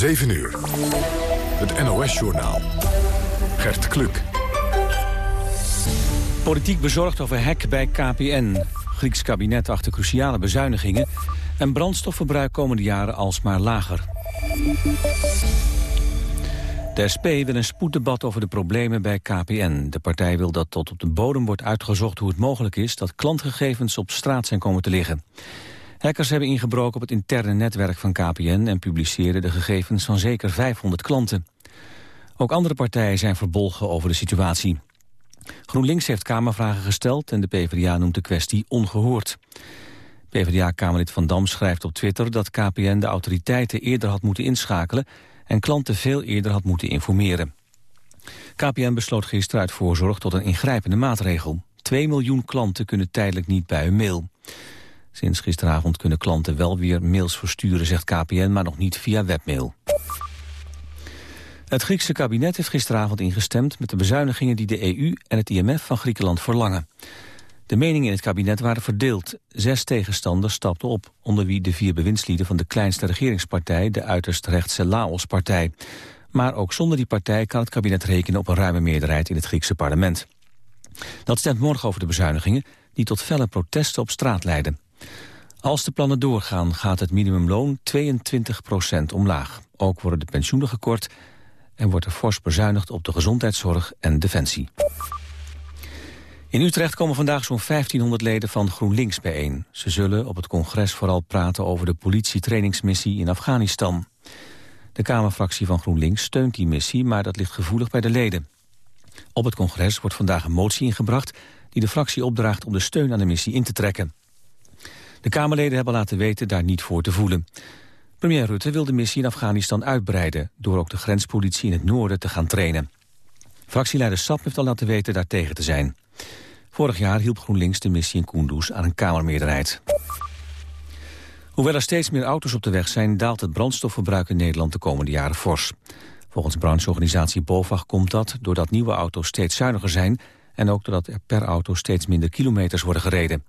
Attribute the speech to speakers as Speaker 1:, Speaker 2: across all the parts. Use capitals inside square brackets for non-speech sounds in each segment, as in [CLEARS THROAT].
Speaker 1: 7 uur. Het NOS-journaal. Gert Kluk.
Speaker 2: Politiek bezorgd over hek bij KPN. Grieks kabinet achter cruciale bezuinigingen. En brandstofverbruik komende jaren alsmaar lager. De SP wil een spoeddebat over de problemen bij KPN. De partij wil dat tot op de bodem wordt uitgezocht hoe het mogelijk is... dat klantgegevens op straat zijn komen te liggen. Hackers hebben ingebroken op het interne netwerk van KPN... en publiceren de gegevens van zeker 500 klanten. Ook andere partijen zijn verbolgen over de situatie. GroenLinks heeft Kamervragen gesteld... en de PvdA noemt de kwestie ongehoord. PvdA-Kamerlid Van Dam schrijft op Twitter dat KPN de autoriteiten eerder had moeten inschakelen en klanten veel eerder had moeten informeren. KPN besloot gisteren uit voorzorg tot een ingrijpende maatregel. 2 miljoen klanten kunnen tijdelijk niet bij hun mail. Sinds gisteravond kunnen klanten wel weer mails versturen, zegt KPN, maar nog niet via webmail. Het Griekse kabinet heeft gisteravond ingestemd met de bezuinigingen die de EU en het IMF van Griekenland verlangen. De meningen in het kabinet waren verdeeld. Zes tegenstanders stapten op, onder wie de vier bewindslieden van de kleinste regeringspartij, de uiterst rechtse Laos-partij. Maar ook zonder die partij kan het kabinet rekenen op een ruime meerderheid in het Griekse parlement. Dat stemt morgen over de bezuinigingen, die tot felle protesten op straat leiden. Als de plannen doorgaan, gaat het minimumloon 22% omlaag. Ook worden de pensioenen gekort en wordt er fors bezuinigd op de gezondheidszorg en defensie. In Utrecht komen vandaag zo'n 1500 leden van GroenLinks bijeen. Ze zullen op het congres vooral praten over de politietrainingsmissie in Afghanistan. De Kamerfractie van GroenLinks steunt die missie, maar dat ligt gevoelig bij de leden. Op het congres wordt vandaag een motie ingebracht die de fractie opdraagt om de steun aan de missie in te trekken. De Kamerleden hebben laten weten daar niet voor te voelen. Premier Rutte wil de missie in Afghanistan uitbreiden... door ook de grenspolitie in het noorden te gaan trainen. Fractieleider Sap heeft al laten weten daar tegen te zijn. Vorig jaar hielp GroenLinks de missie in Kunduz aan een Kamermeerderheid. Hoewel er steeds meer auto's op de weg zijn... daalt het brandstofverbruik in Nederland de komende jaren fors. Volgens brancheorganisatie BOVAG komt dat doordat nieuwe auto's steeds zuiniger zijn... en ook doordat er per auto steeds minder kilometers worden gereden.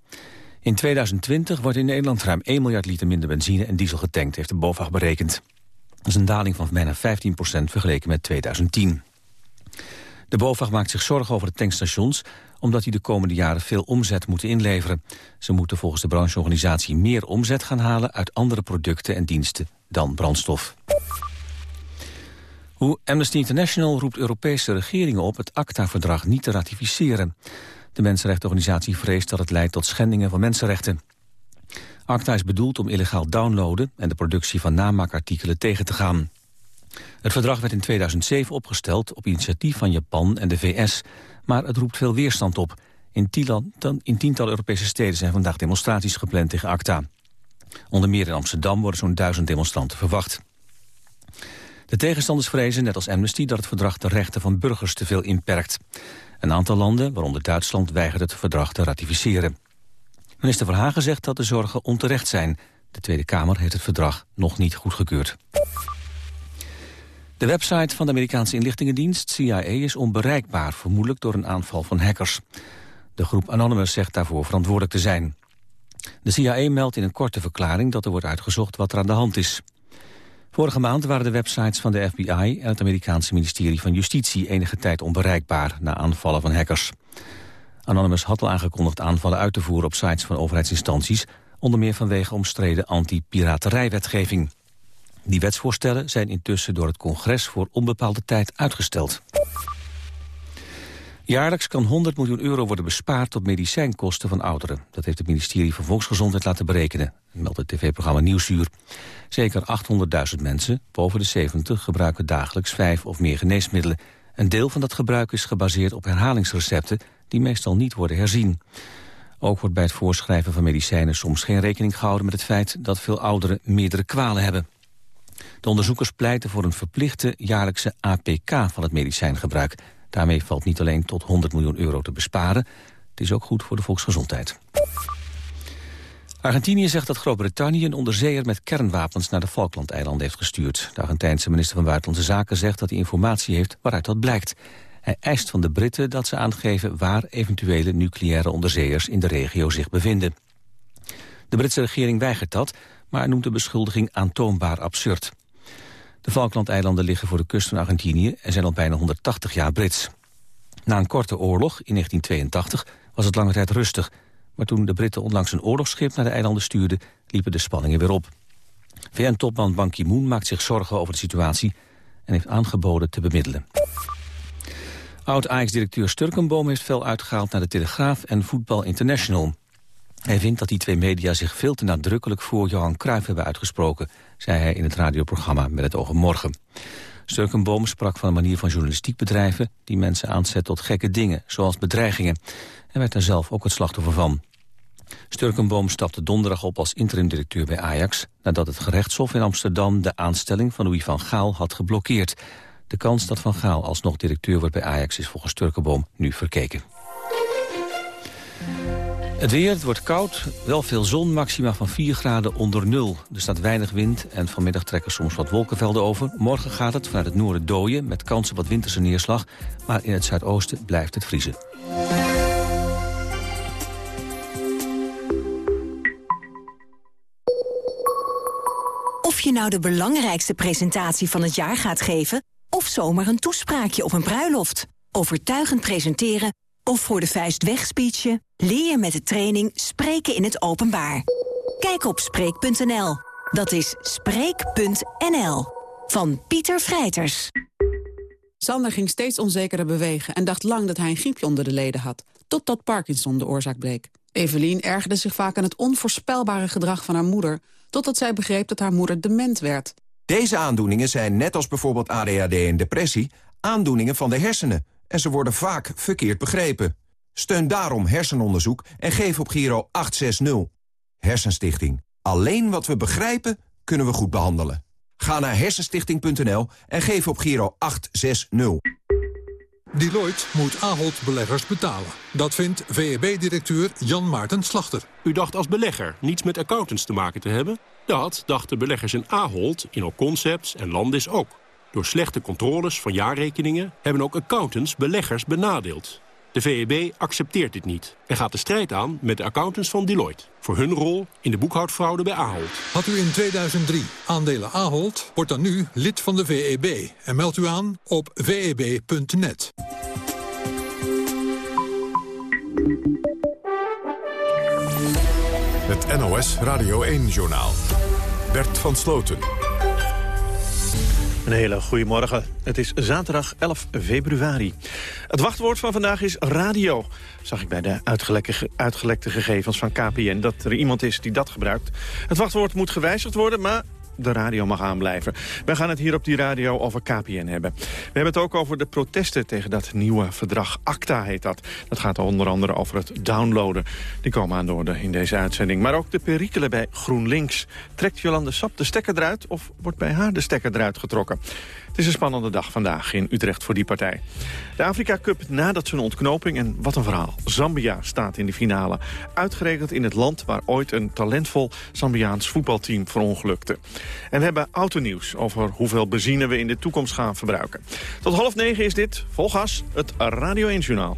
Speaker 2: In 2020 wordt in Nederland ruim 1 miljard liter minder benzine en diesel getankt, heeft de BOVAG berekend. Dat is een daling van bijna 15% vergeleken met 2010. De BOVAG maakt zich zorgen over de tankstations... omdat die de komende jaren veel omzet moeten inleveren. Ze moeten volgens de brancheorganisatie meer omzet gaan halen... uit andere producten en diensten dan brandstof. Hoe Amnesty International roept Europese regeringen op... het ACTA-verdrag niet te ratificeren. De mensenrechtenorganisatie vreest dat het leidt tot schendingen van mensenrechten. ACTA is bedoeld om illegaal downloaden... en de productie van namaakartikelen tegen te gaan. Het verdrag werd in 2007 opgesteld op initiatief van Japan en de VS... maar het roept veel weerstand op. In, in tientallen Europese steden zijn vandaag demonstraties gepland tegen ACTA. Onder meer in Amsterdam worden zo'n duizend demonstranten verwacht. De tegenstanders vrezen, net als Amnesty, dat het verdrag de rechten van burgers te veel inperkt. Een aantal landen, waaronder Duitsland, weigert het verdrag te ratificeren. Minister Verhagen zegt dat de zorgen onterecht zijn. De Tweede Kamer heeft het verdrag nog niet goedgekeurd. De website van de Amerikaanse inlichtingendienst CIA is onbereikbaar, vermoedelijk door een aanval van hackers. De groep Anonymous zegt daarvoor verantwoordelijk te zijn. De CIA meldt in een korte verklaring dat er wordt uitgezocht wat er aan de hand is. Vorige maand waren de websites van de FBI en het Amerikaanse ministerie van Justitie enige tijd onbereikbaar na aanvallen van hackers. Anonymous had al aangekondigd aanvallen uit te voeren op sites van overheidsinstanties, onder meer vanwege omstreden anti-piraterijwetgeving. Die wetsvoorstellen zijn intussen door het congres voor onbepaalde tijd uitgesteld. Jaarlijks kan 100 miljoen euro worden bespaard op medicijnkosten van ouderen. Dat heeft het ministerie van Volksgezondheid laten berekenen, meldt het tv-programma Nieuwsuur. Zeker 800.000 mensen, boven de 70, gebruiken dagelijks vijf of meer geneesmiddelen. Een deel van dat gebruik is gebaseerd op herhalingsrecepten die meestal niet worden herzien. Ook wordt bij het voorschrijven van medicijnen soms geen rekening gehouden met het feit dat veel ouderen meerdere kwalen hebben. De onderzoekers pleiten voor een verplichte jaarlijkse APK van het medicijngebruik. Daarmee valt niet alleen tot 100 miljoen euro te besparen, het is ook goed voor de volksgezondheid. Argentinië zegt dat Groot-Brittannië een onderzeeër met kernwapens naar de Falklandeilanden heeft gestuurd. De Argentijnse minister van Buitenlandse Zaken zegt dat hij informatie heeft waaruit dat blijkt. Hij eist van de Britten dat ze aangeven waar eventuele nucleaire onderzeeërs in de regio zich bevinden. De Britse regering weigert dat, maar noemt de beschuldiging aantoonbaar absurd. De Falklandeilanden liggen voor de kust van Argentinië en zijn al bijna 180 jaar Brits. Na een korte oorlog in 1982 was het lange tijd rustig. Maar toen de Britten onlangs een oorlogsschip naar de eilanden stuurden... liepen de spanningen weer op. VN-topman Ban Ki-moon maakt zich zorgen over de situatie... en heeft aangeboden te bemiddelen. Oud-Ajax-directeur Sturkenboom heeft veel uitgehaald naar de Telegraaf en Voetbal International. Hij vindt dat die twee media zich veel te nadrukkelijk voor Johan Cruijff hebben uitgesproken, zei hij in het radioprogramma Met het op morgen. Sturkenboom sprak van een manier van journalistiek bedrijven die mensen aanzet tot gekke dingen, zoals bedreigingen. En werd daar zelf ook het slachtoffer van. Sturkenboom stapte donderdag op als interim-directeur bij Ajax... nadat het gerechtshof in Amsterdam de aanstelling van Louis van Gaal had geblokkeerd. De kans dat Van Gaal alsnog directeur wordt bij Ajax is volgens Sturkenboom nu verkeken. Het weer, wordt koud, wel veel zon, maxima van 4 graden onder nul. Er staat weinig wind en vanmiddag trekken soms wat wolkenvelden over. Morgen gaat het vanuit het noorden dooien met kans op wat winterse neerslag. Maar in het zuidoosten blijft het vriezen.
Speaker 3: Of je nou de belangrijkste presentatie van het jaar gaat geven... of zomaar een toespraakje op een bruiloft. Overtuigend presenteren of voor de vuist wegspeechen... leer je met de training Spreken in het Openbaar. Kijk op Spreek.nl. Dat is Spreek.nl. Van Pieter Vrijters.
Speaker 4: Sander ging steeds onzekerder bewegen en dacht lang dat hij een griepje onder de leden had. Totdat Parkinson de oorzaak bleek. Evelien ergerde zich vaak aan het onvoorspelbare gedrag van haar moeder... totdat zij begreep dat haar moeder dement werd.
Speaker 5: Deze aandoeningen zijn, net als bijvoorbeeld ADHD en depressie... aandoeningen van de hersenen en ze worden vaak verkeerd begrepen. Steun daarom hersenonderzoek en geef op Giro 860. Hersenstichting. Alleen wat we begrijpen, kunnen we goed behandelen. Ga naar hersenstichting.nl en geef op Giro 860.
Speaker 1: Deloitte moet Ahold beleggers betalen. Dat vindt VEB-directeur Jan Maarten Slachter.
Speaker 6: U dacht als belegger niets met accountants te maken te hebben? Dat dachten beleggers in Ahold, in Concepts en Landis ook. Door slechte controles van jaarrekeningen hebben ook accountants beleggers benadeeld. De VEB accepteert dit niet en gaat de strijd aan met de accountants van Deloitte... voor hun rol in de boekhoudfraude bij Ahold.
Speaker 1: Had u in 2003 aandelen Ahold, wordt dan nu lid van de VEB... en meldt u aan op veb.net. Het NOS Radio 1-journaal. Bert van Sloten.
Speaker 7: Een hele goede morgen. Het is zaterdag 11 februari. Het wachtwoord van vandaag is radio. Zag ik bij de uitgelekte, uitgelekte gegevens van KPN dat er iemand is die dat gebruikt. Het wachtwoord moet gewijzigd worden, maar de radio mag aanblijven. We gaan het hier op die radio over KPN hebben. We hebben het ook over de protesten tegen dat nieuwe verdrag. ACTA heet dat. Dat gaat onder andere over het downloaden. Die komen aan de orde in deze uitzending. Maar ook de perikelen bij GroenLinks. Trekt Jolande Sap de stekker eruit of wordt bij haar de stekker eruit getrokken? Het is een spannende dag vandaag in Utrecht voor die partij. De Afrika Cup nadat zijn ontknoping en wat een verhaal. Zambia staat in de finale. Uitgerekend in het land waar ooit een talentvol Zambiaans voetbalteam verongelukte. En we hebben autonieuws over hoeveel benzine we in de toekomst gaan verbruiken. Tot half negen is dit, vol gas, het Radio 1 Journaal.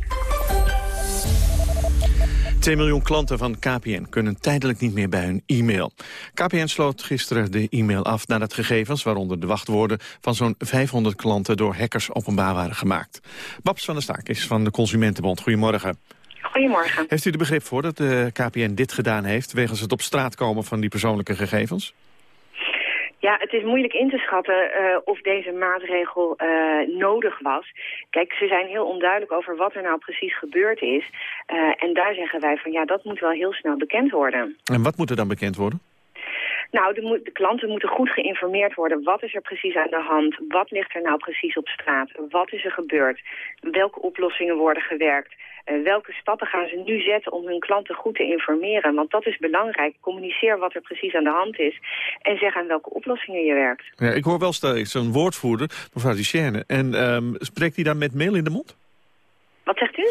Speaker 7: 2 miljoen klanten van KPN kunnen tijdelijk niet meer bij hun e-mail. KPN sloot gisteren de e-mail af nadat gegevens, waaronder de wachtwoorden van zo'n 500 klanten door hackers openbaar waren gemaakt. Babs van der Staak is van de Consumentenbond. Goedemorgen.
Speaker 8: Goedemorgen.
Speaker 7: Heeft u er begrip voor dat de KPN dit gedaan heeft... wegens het op straat komen van die persoonlijke gegevens?
Speaker 8: Ja, het is moeilijk in te schatten uh, of deze maatregel uh, nodig was. Kijk, ze zijn heel onduidelijk over wat er nou precies gebeurd is. Uh, en daar zeggen wij van ja, dat moet wel heel snel bekend worden.
Speaker 7: En wat moet er dan bekend worden?
Speaker 8: Nou, de, de, klanten moeten goed geïnformeerd worden. Wat is er precies aan de hand? Wat ligt er nou precies op straat? Wat is er gebeurd? Welke oplossingen worden gewerkt? Uh, welke stappen gaan ze nu zetten om hun klanten goed te informeren? Want dat is belangrijk. Communiceer wat er precies aan de hand is. En zeg aan welke oplossingen je werkt.
Speaker 7: Ja, ik hoor wel steeds een woordvoerder, mevrouw Duchesne. En um, spreekt hij dan met mail in de mond?
Speaker 8: Wat zegt u?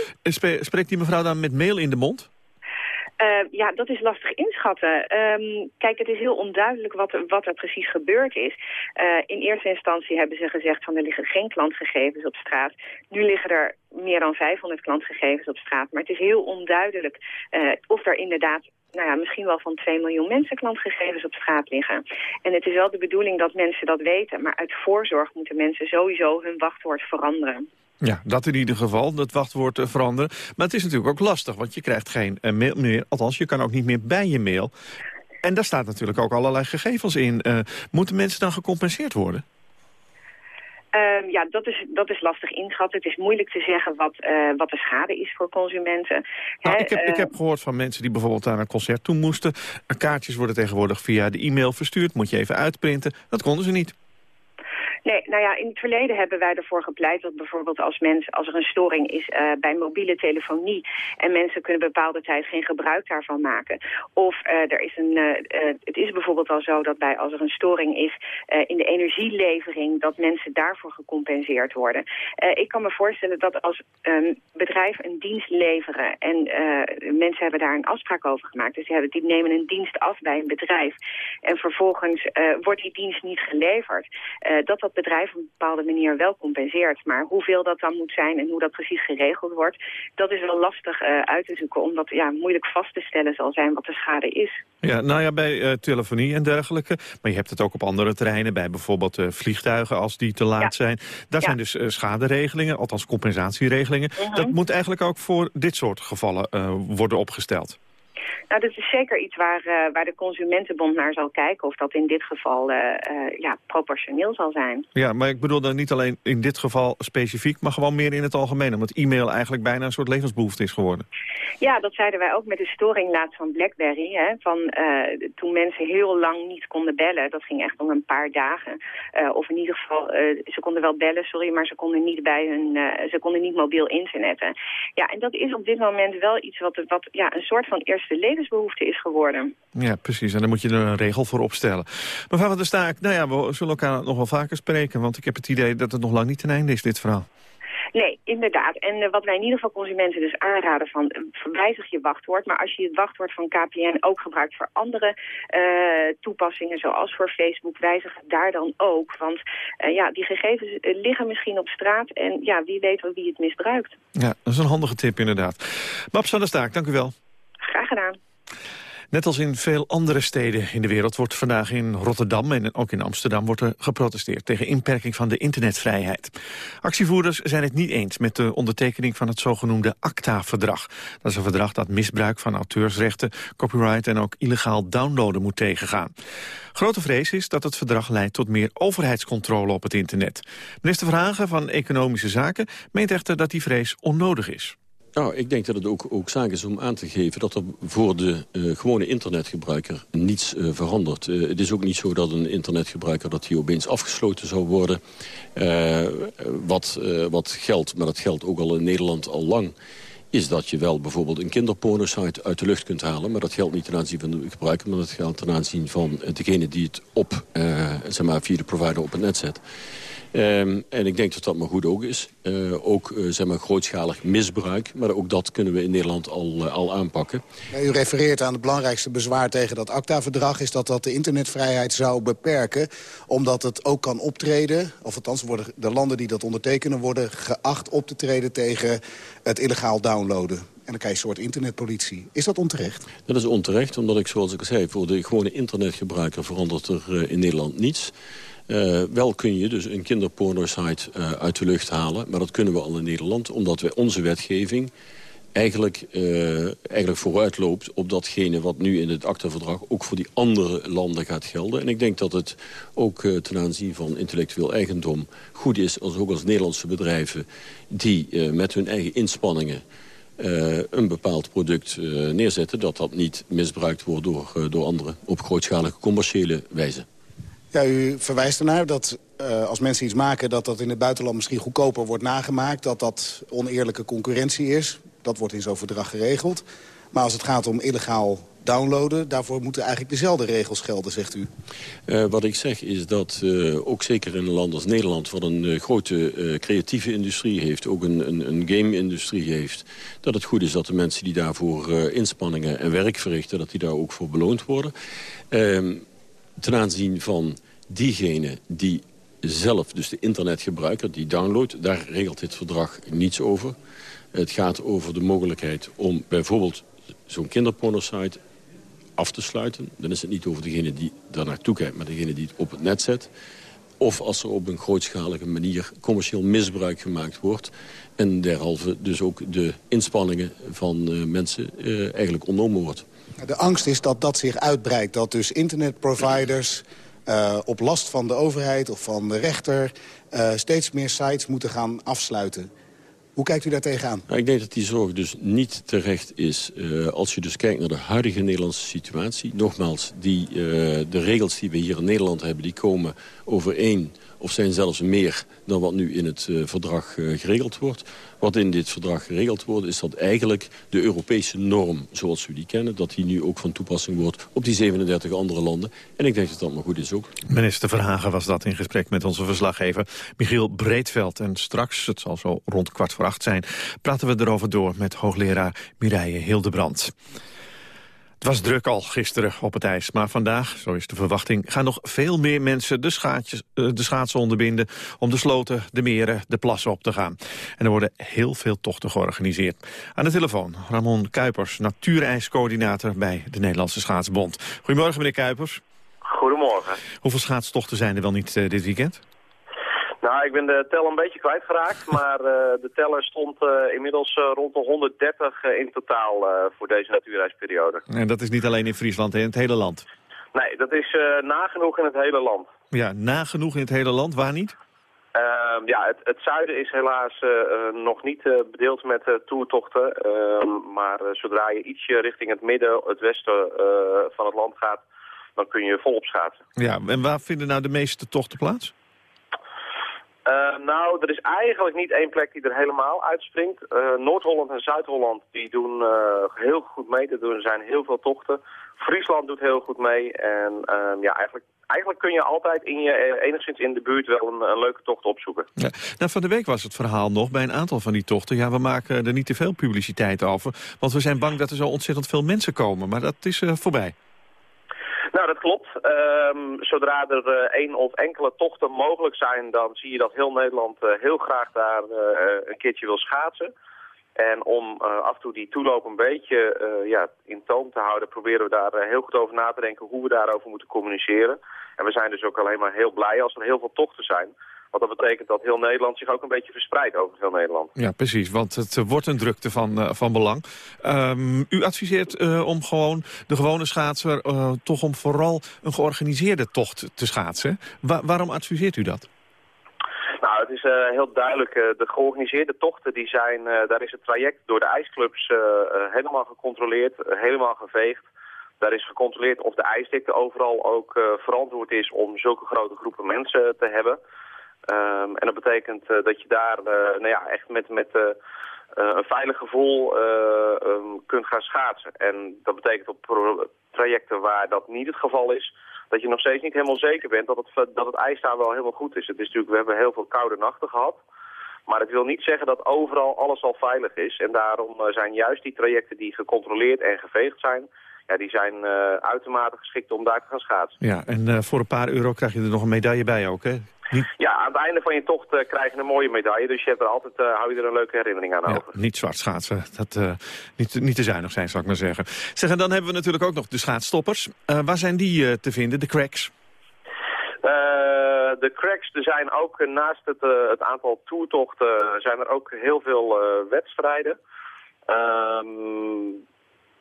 Speaker 7: Spreekt die mevrouw dan met mail in de mond?
Speaker 8: Uh, ja, dat is lastig inschatten. Um, kijk, het is heel onduidelijk wat wat er precies gebeurd is. Uh, in eerste instantie hebben ze gezegd van er liggen geen klantgegevens op straat. Nu liggen er meer dan 500 klantgegevens op straat. Maar het is heel onduidelijk uh, of er inderdaad nou ja, misschien wel van 2 miljoen mensen klantgegevens op straat liggen. En het is wel de bedoeling dat mensen dat weten. Maar uit voorzorg moeten mensen sowieso hun wachtwoord veranderen.
Speaker 7: Ja, dat in ieder geval, dat wachtwoord uh, veranderen. Maar het is natuurlijk ook lastig, want je krijgt geen uh, mail meer. Althans, je kan ook niet meer bij je mail. En daar staat natuurlijk ook allerlei gegevens in. Uh, moeten mensen dan gecompenseerd worden?
Speaker 8: Um, ja, dat is, dat is lastig inschatten. Het is moeilijk te zeggen wat, uh, wat de schade is voor consumenten.
Speaker 7: Nou, ik, heb, uh, ik heb gehoord van mensen die bijvoorbeeld aan een concert toe moesten. Kaartjes worden tegenwoordig via de e-mail verstuurd. Moet je even uitprinten. Dat konden ze niet.
Speaker 8: Nee, nou ja, in het verleden hebben wij ervoor gepleit dat bijvoorbeeld als, mensen, als er een storing is uh, bij mobiele telefonie en mensen kunnen bepaalde tijd geen gebruik daarvan maken. Of uh, er is een, uh, het is bijvoorbeeld al zo dat bij als er een storing is in de energielevering, dat mensen daarvoor gecompenseerd worden. ik kan me voorstellen dat als um, bedrijven een dienst leveren en mensen hebben daar een afspraak over gemaakt, dus die, hebben, die nemen een dienst af bij een bedrijf en vervolgens wordt die dienst niet geleverd, dat dat bedrijf op een bepaalde manier wel compenseert. Maar hoeveel dat dan moet zijn en hoe dat precies geregeld wordt... dat is wel lastig uh, uit te zoeken, omdat ja, moeilijk vast te stellen zal zijn wat de schade is.
Speaker 7: Ja, nou ja, bij uh, telefonie en dergelijke. Maar je hebt het ook op andere terreinen, bij bijvoorbeeld uh, vliegtuigen als die te laat ja. zijn. Daar ja. zijn dus schaderegelingen, althans compensatieregelingen. -huh. Mhm. Dat moet eigenlijk ook voor dit soort gevallen worden opgesteld.
Speaker 8: Nou, dat is zeker iets waar, uh, waar de Consumentenbond naar zal kijken... of dat in dit geval uh, uh, ja, proportioneel zal zijn.
Speaker 7: Ja, maar ik bedoel dan niet alleen in dit geval specifiek... maar gewoon meer in het algemeen. Omdat e-mail eigenlijk bijna een soort levensbehoefte is geworden.
Speaker 8: Ja, dat zeiden wij ook met de storing laatst van BlackBerry. Hè, van, toen mensen heel lang niet konden bellen. Dat ging echt om een paar dagen. of in ieder geval, ze konden wel bellen, sorry... maar ze konden niet, bij hun, ze konden niet mobiel internetten. Ja, en dat is op dit moment wel iets wat, wat ja, een soort van eerste levens levensbehoefte is geworden.
Speaker 7: Ja, precies. En daar moet je er een regel voor opstellen. Mevrouw van der Staak, nou ja, we zullen elkaar nog wel vaker spreken... want ik heb het idee dat het nog lang niet ten einde is, dit verhaal.
Speaker 8: Nee, inderdaad. En uh, wat wij in ieder geval consumenten dus aanraden van uh, verwijzig je wachtwoord. Maar als je het wachtwoord van KPN ook gebruikt voor andere uh, toepassingen zoals voor Facebook, wijzig het daar dan ook. Want ja, die gegevens liggen misschien op straat en ja, wie weet wel wie het misbruikt.
Speaker 7: Ja, dat is een handige tip inderdaad. Babs van der Staak, dank u wel.
Speaker 8: Graag gedaan.
Speaker 7: Net als in veel andere steden in de wereld wordt vandaag in Rotterdam en ook in Amsterdam wordt er geprotesteerd tegen inperking van de internetvrijheid. Actievoerders zijn het niet eens met de ondertekening van het zogenoemde ACTA-verdrag. Dat is een verdrag dat misbruik van auteursrechten, copyright en ook illegaal downloaden moet tegengaan. Grote vrees is dat het verdrag leidt tot meer overheidscontrole op het internet. Minister Verhagen van Economische Zaken meent echter dat die vrees onnodig is.
Speaker 9: Nou, ik denk dat het ook, ook zaak is om aan te geven... dat er voor de uh, gewone internetgebruiker niets uh, verandert. Uh, het is ook niet zo dat een internetgebruiker... dat hij opeens afgesloten zou worden. wat, wat geldt, maar dat geldt ook al in Nederland al lang is dat je wel bijvoorbeeld een kinderpornosite uit de lucht kunt halen. Maar dat geldt niet ten aanzien van de gebruiker... maar dat geldt ten aanzien van degene die het op, zeg maar, via de provider op het net zet. Um, en ik denk dat dat maar goed ook is. Uh, ook uh, zeg maar grootschalig misbruik. Maar ook dat kunnen we in Nederland al, al aanpakken.
Speaker 10: U refereert aan het belangrijkste bezwaar tegen dat ACTA-verdrag... is dat dat de internetvrijheid zou beperken. Omdat het ook kan optreden... of althans worden de landen die dat ondertekenen... worden geacht op te treden tegen het illegaal downloaden. En dan krijg je een soort internetpolitie. Is dat onterecht?
Speaker 9: Dat is onterecht, omdat ik, zoals ik zei... voor de gewone internetgebruiker verandert er in Nederland niets... Uh, wel kun je dus een kinderporno-site uh, uit de lucht halen. Maar dat kunnen we al in Nederland, omdat wij onze wetgeving eigenlijk, uh, eigenlijk vooruit loopt op datgene wat nu in het ACTA-verdrag ook voor die andere landen gaat gelden. En ik denk dat het ook ten aanzien van intellectueel eigendom goed is, als ook als Nederlandse bedrijven die met hun eigen inspanningen een bepaald product neerzetten, dat dat niet misbruikt wordt door, door anderen op grootschalige commerciële wijze.
Speaker 10: Ja, u verwijst ernaar dat als mensen iets maken... dat dat in het buitenland misschien goedkoper wordt nagemaakt. Dat dat oneerlijke concurrentie is. Dat wordt in zo'n verdrag geregeld. Maar als het gaat om illegaal downloaden... daarvoor moeten eigenlijk dezelfde regels gelden, zegt u.
Speaker 9: Uh, wat ik zeg is dat uh, ook zeker in een land als Nederland... wat een uh, grote creatieve industrie heeft, ook een, een, een game-industrie heeft... dat het goed is dat de mensen die daarvoor inspanningen en werk verrichten... dat die daar ook voor beloond worden. Ehm, ten aanzien van diegene die zelf, dus de internetgebruiker, die downloadt... daar regelt dit verdrag niets over. Het gaat over de mogelijkheid om bijvoorbeeld zo'n kinderpornosite af te sluiten. Dan is het niet over degene die daar naartoe kijkt, maar degene die het op het net zet. Of als er op een grootschalige manier commercieel misbruik gemaakt wordt. En derhalve dus ook de inspanningen van uh, mensen uh, eigenlijk ontnomen wordt.
Speaker 10: De angst is dat dat zich uitbreidt. Dat dus internetproviders uh, op last van de overheid of van de rechter... steeds meer sites moeten gaan afsluiten. Hoe kijkt u daar tegenaan?
Speaker 9: Nou, ik denk dat die zorg dus niet terecht is. Uh, als je dus kijkt naar de huidige Nederlandse situatie. Nogmaals, die, uh, de regels die we hier in Nederland hebben... die komen overeen of zijn zelfs meer dan wat nu in het uh, verdrag geregeld wordt. Wat in dit verdrag geregeld wordt, is dat eigenlijk de Europese norm, zoals we die kennen... dat die nu ook van toepassing wordt op die 37 andere landen. En ik denk dat dat maar goed is ook.
Speaker 7: Minister Verhagen was dat in gesprek met onze verslaggever Michiel Breedveld. En straks, het zal zo rond kwart voor acht zijn... praten we erover door met hoogleraar Mireille Hildebrand. Het was druk al gisteren op het ijs, maar vandaag, zo is de verwachting... gaan nog veel meer mensen de, schaatsjes, eh, de schaatsen onderbinden... om de sloten, de meren, de plassen op te gaan. En er worden heel veel tochten georganiseerd. Aan de telefoon Ramon Kuipers, natuurijscoördinator... bij de Nederlandse Schaatsbond. Goedemorgen, meneer Kuipers.
Speaker 11: Goedemorgen.
Speaker 7: Hoeveel schaatstochten zijn er wel niet uh, dit weekend?
Speaker 11: Nou, ik ben de tel een beetje kwijtgeraakt, [LAUGHS] maar uh, de teller stond uh, inmiddels uh, rond de 130 in totaal voor deze natuurreisperiode.
Speaker 7: En dat is niet alleen in Friesland, in het hele land?
Speaker 11: Nee, dat is nagenoeg in het hele land.
Speaker 7: Ja, nagenoeg in het hele land, waar niet?
Speaker 11: Ehm, ja, het, het, zuiden is helaas nog niet bedeeld met toertochten, ehm, maar zodra je ietsje richting het midden, het westen van het land gaat, dan kun je volop schaatsen.
Speaker 7: Ja, en waar vinden nou de meeste tochten plaats?
Speaker 11: Uh, nou, er is eigenlijk niet één plek die er helemaal uitspringt. Uh, Noord-Holland en Zuid-Holland die doen uh, heel goed mee. Er zijn heel veel tochten. Friesland doet heel goed mee. En ja, eigenlijk, eigenlijk kun je altijd in je, enigszins in de buurt wel een, een leuke tocht opzoeken.
Speaker 7: Ja. Nou, van de week was het verhaal nog bij een aantal van die tochten. Ja, we maken er niet te veel publiciteit over. Want we zijn bang dat er zo ontzettend veel mensen komen. Maar dat is voorbij.
Speaker 11: Nou, dat klopt. Um, zodra er uh, één of enkele tochten mogelijk zijn, dan zie je dat heel Nederland uh, heel graag daar uh, een keertje wil schaatsen. En om af en toe die toeloop een beetje ja, in toom te houden, proberen we daar heel goed over na te denken hoe we daarover moeten communiceren. En we zijn dus ook alleen maar heel blij als er heel veel tochten zijn. Want dat betekent dat heel Nederland zich ook een beetje verspreidt over heel Nederland.
Speaker 7: Ja, precies, want het eh, wordt een drukte van, uh, van belang. Um, u adviseert uh, om gewoon de gewone schaatser uh, toch om vooral een georganiseerde tocht te schaatsen. Wa waarom adviseert u dat?
Speaker 11: Nou, het is heel duidelijk. de georganiseerde tochten, die zijn, daar is het traject door de ijsclubs helemaal gecontroleerd, helemaal geveegd. Daar is gecontroleerd of de ijsdikte overal ook verantwoord is om zulke grote groepen mensen te hebben. Um, en dat betekent uh, dat je daar uh, nou ja, echt met, met uh, een veilig gevoel um, kunt gaan schaatsen. En dat betekent op trajecten waar dat niet het geval is, dat je nog steeds niet helemaal zeker bent dat het, dat het ijs daar wel helemaal goed is. Het is natuurlijk, we hebben heel veel koude nachten gehad. Maar het wil niet zeggen dat overal alles al veilig is. En daarom zijn juist die trajecten die gecontroleerd en geveegd zijn... Ja, die zijn uitermate geschikt om daar te gaan schaatsen.
Speaker 7: Ja, en voor een paar euro krijg je er nog een medaille bij ook, hè?
Speaker 11: Ja, aan het einde van je tocht uh, krijg je een mooie medaille. Dus je hebt er altijd, uh, hou je er een leuke herinnering aan ja, over.
Speaker 7: Niet zwart schaatsen. Dat, uh, niet, niet te zuinig zijn, zal ik maar zeggen. Zeg, en dan hebben we natuurlijk ook nog de schaatsstoppers. waar zijn die te vinden, de cracks?
Speaker 11: de cracks, er zijn ook naast het, het aantal toertochten... zijn er ook heel veel wedstrijden. Um,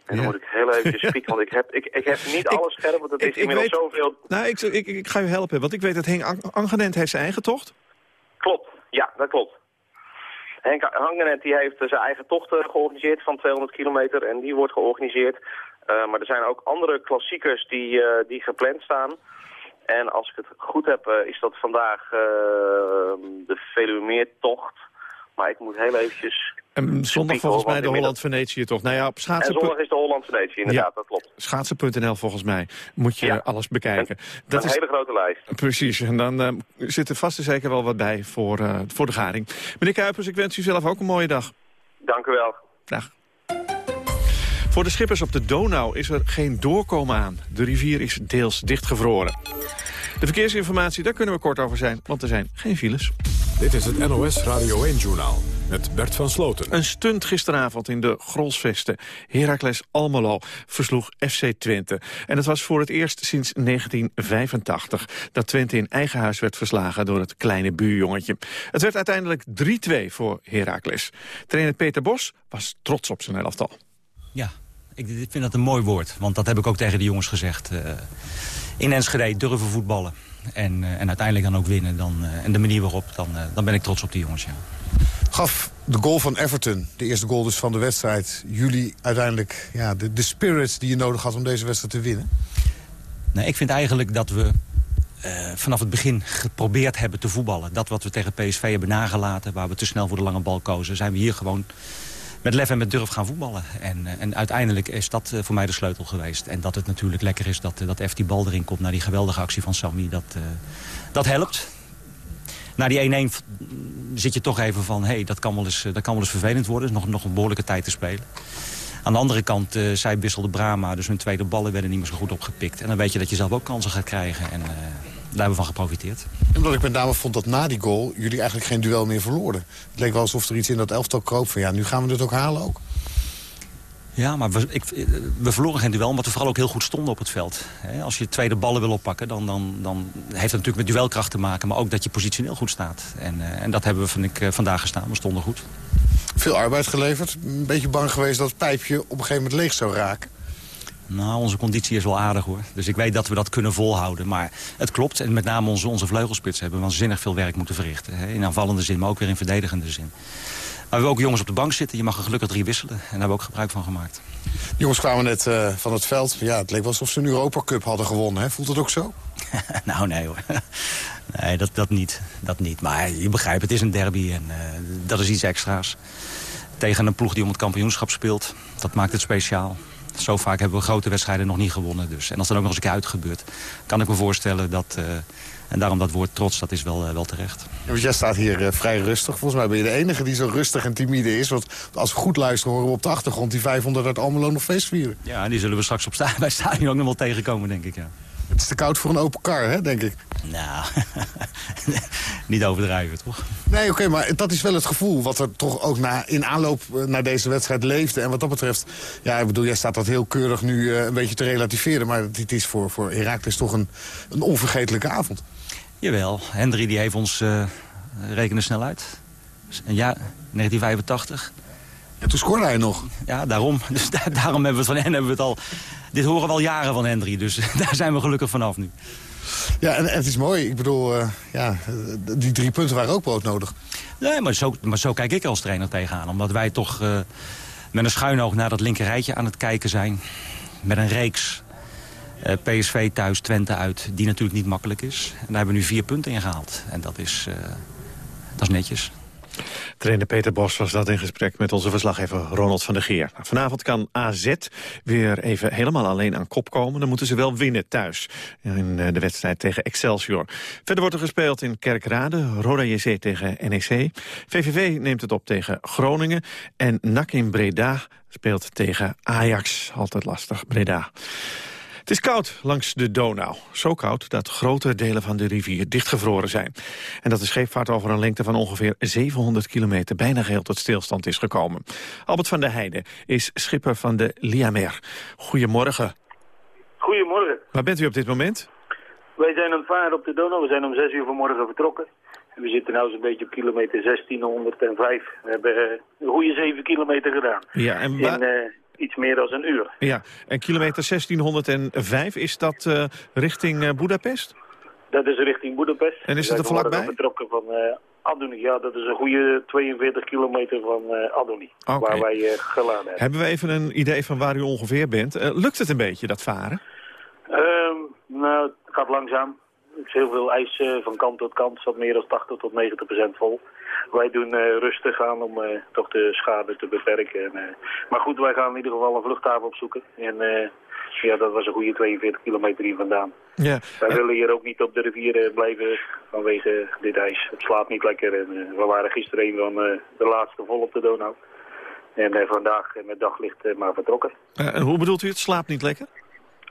Speaker 11: en dan moet ik heel even [LAUGHS] spieken, want ik heb, ik, ik heb niet alles scherp, want het is ik, inmiddels weet, zoveel...
Speaker 7: Nou, ik, ik, ik ga u helpen, want ik weet dat Henk Angenent heeft zijn eigen tocht.
Speaker 11: Klopt, ja, dat klopt. Henk Angenent die heeft zijn eigen tocht georganiseerd van 200 kilometer en die wordt georganiseerd. Uh, maar er zijn ook andere klassiekers die, uh, die gepland staan. En als ik het goed heb, uh, is dat vandaag de Veluwemeertocht. Maar ik moet heel eventjes...
Speaker 7: En zondag volgens mij de Holland-Venetië toch? Nou ja, op schaatsen...
Speaker 11: En zondag is de Holland-Venetië, inderdaad, ja, dat klopt.
Speaker 7: Schaatsen.nl volgens mij moet je ja. alles bekijken.
Speaker 11: Een, dat een is... hele grote lijst.
Speaker 7: Precies, en dan uh, zit er vast en zeker wel wat bij voor, uh, voor de garing. Meneer Kuipers, ik wens u zelf ook een mooie dag.
Speaker 11: Dank u wel.
Speaker 7: Dag. Voor de schippers op de Donau is er geen doorkomen aan. De rivier is deels dichtgevroren. De verkeersinformatie, daar kunnen we kort over zijn, want er zijn geen files.
Speaker 12: Dit is het NOS Radio 1-journaal met Bert van Sloten.
Speaker 7: Een stunt gisteravond in de Grolsvesten. Heracles Almelo versloeg FC Twente. En het was voor het eerst sinds 1985 dat Twente in eigen huis werd verslagen door het kleine buurjongetje. Het werd uiteindelijk 3-2 voor Heracles. Trainer Peter Bos was trots op zijn elftal.
Speaker 13: Ja, ik vind dat een mooi woord, want dat heb ik ook tegen de jongens gezegd. Uh, in Enschede durven voetballen en, uh, en uiteindelijk dan ook winnen. Dan, uh, en de manier waarop, dan, dan ben ik trots op die jongens, ja.
Speaker 14: Gaf de goal van Everton, de eerste goal dus van de wedstrijd... jullie uiteindelijk ja, de, de spirits die je nodig had om deze wedstrijd te winnen?
Speaker 13: Nee, ik vind eigenlijk dat we uh, vanaf het begin geprobeerd hebben te voetballen. Dat wat we tegen PSV hebben nagelaten, waar we te snel voor de lange bal kozen... zijn we hier gewoon met lef en met durf gaan voetballen. En, uh, en uiteindelijk is dat uh, voor mij de sleutel geweest. En dat het natuurlijk lekker is dat, dat F die bal erin komt... naar die geweldige actie van Sammy, dat, dat helpt na die 1-1 zit je toch even van... hé, hey, dat, kan wel eens, dat kan wel eens vervelend worden. is nog, nog een behoorlijke tijd te spelen. Aan de andere kant, zij wisselde Brama, dus hun tweede ballen werden niet meer zo goed opgepikt. En dan weet je dat je zelf ook kansen gaat krijgen. En hebben we van geprofiteerd.
Speaker 14: Omdat ik met name vond dat na die goal jullie eigenlijk geen duel meer verloren. Het leek wel alsof er iets in dat elftal kroop van ja, nu gaan we het ook halen ook.
Speaker 13: Ja, maar we, ik, we verloren geen duel, omdat we vooral ook heel goed stonden op het veld. Als je tweede ballen wil oppakken, dan, dan, dan heeft dat natuurlijk met duelkracht te maken... maar ook dat je positioneel goed staat. En, uh, en dat hebben we vind ik, vandaag gestaan. We stonden goed.
Speaker 14: Veel arbeid geleverd. Een beetje bang geweest dat het pijpje op een gegeven moment leeg zou raken.
Speaker 13: Nou, onze conditie is wel aardig hoor. Dus ik weet dat we dat kunnen volhouden. Maar het klopt. En met name onze, onze vleugelspits hebben waanzinnig veel werk moeten verrichten. In aanvallende zin, maar ook weer in verdedigende zin. Maar we hebben ook jongens op de bank zitten. Je mag er gelukkig drie wisselen. En daar hebben we ook gebruik van gemaakt.
Speaker 14: De jongens kwamen net uh, van het veld. Ja, het leek wel alsof ze een Europa Cup hadden gewonnen. Hè? Voelt het ook zo? [LAUGHS]
Speaker 13: nou, nee hoor. [LAUGHS] nee, dat, dat, niet. dat niet. Maar je begrijpt, het is een derby. En uh, dat is iets extra's. Tegen een ploeg die om het kampioenschap speelt. Dat maakt het speciaal. Zo vaak hebben we grote wedstrijden nog niet gewonnen. Dus. En als dat ook nog eens een keer uitgebeurt... kan ik me voorstellen dat... Uh, en daarom dat woord trots, dat is wel, uh, wel terecht.
Speaker 14: Ja, jij staat hier uh, vrij rustig. Volgens mij ben je de enige die zo rustig en timide is. Want als we goed luisteren horen we op de achtergrond... die 500 uit Almelo nog feest vieren.
Speaker 13: Ja, die zullen we straks op sta [LAUGHS] bij stadion ook nog wel tegenkomen, denk ik. Ja.
Speaker 14: Het is te koud voor een open kar, hè, denk ik.
Speaker 13: Nou, [LAUGHS] niet overdrijven, toch?
Speaker 14: Nee, oké, okay, maar dat is wel het gevoel... wat er toch ook na, in aanloop naar deze wedstrijd leefde. En wat dat betreft, ja, ik bedoel, jij staat dat heel keurig nu uh, een beetje te relativeren... maar dit is voor, voor Herakles toch een, een onvergetelijke avond.
Speaker 13: Jawel, Hendry die heeft ons, uh, rekenen snel uit. Een jaar, 1985.
Speaker 14: En toen scoorde hij nog.
Speaker 13: Ja, daarom. [LAUGHS] Dus da daarom hebben we het van hen hebben we het al... Dit horen we al jaren van Hendry, dus [LAUGHS] daar zijn we gelukkig vanaf nu.
Speaker 14: Ja, en, en het is mooi. Ik bedoel, uh, ja, die drie punten waren ook brood nodig.
Speaker 13: Nee, maar zo, maar zo kijk ik als trainer tegenaan. Omdat wij toch uh, met een schuin oog naar dat linkerrijtje aan het kijken zijn. Met een reeks uh, PSV thuis, Twente uit, die natuurlijk niet makkelijk is. En daar hebben we nu vier punten in gehaald. En dat is, dat is netjes.
Speaker 7: Trainer Peter Bos was dat in gesprek met onze verslaggever Ronald van der Geer. Vanavond kan AZ weer even helemaal alleen aan kop komen. Dan moeten ze wel winnen thuis in de wedstrijd tegen Excelsior. Verder wordt er gespeeld in Kerkrade, Roda JC tegen NEC. VVV neemt het op tegen Groningen. En NAC in Breda speelt tegen Ajax. Altijd lastig, Breda. Het is koud langs de Donau. Zo koud dat grote delen van de rivier dichtgevroren zijn. En dat de scheepvaart over een lengte van ongeveer 700 kilometer... bijna geheel tot stilstand is gekomen. Albert van der Heijden is schipper van de Liamer. Goedemorgen.
Speaker 15: Goedemorgen.
Speaker 7: Waar bent u op dit moment?
Speaker 15: Wij zijn aan het varen op de Donau. We zijn om 6 uur vanmorgen vertrokken. We zitten nu zo'n beetje op kilometer 1605. We hebben uh, een goede 7 kilometer gedaan.
Speaker 7: Ja, en
Speaker 15: in, uh, iets meer dan een uur.
Speaker 7: Ja, en kilometer 1605, is dat uh, richting uh, Budapest?
Speaker 15: Dat is richting Budapest.
Speaker 7: En is het er vlakbij?
Speaker 15: vertrokken van uh, Adoni. Ja, dat is een goede 42 kilometer van uh, Adoni, okay. waar wij uh, geladen hebben.
Speaker 7: Hebben we even een idee van waar u ongeveer bent? lukt het een beetje, dat varen?
Speaker 15: Um, nou, het gaat langzaam. Is heel veel ijs uh, van kant tot kant. staat meer dan 80 tot 90 procent vol. Wij doen uh, rustig aan om uh, toch de schade te beperken. En, maar goed, wij gaan in ieder geval een vluchthaven opzoeken. En ja, dat was een goede 42 kilometer hier vandaan.
Speaker 7: Ja.
Speaker 15: Wij willen hier ook niet op de rivier blijven vanwege dit ijs. Het slaapt niet lekker. En, we waren gisteren een van de laatste vol op de Donau. En vandaag met daglicht maar vertrokken.
Speaker 7: en hoe bedoelt u het slaapt niet lekker?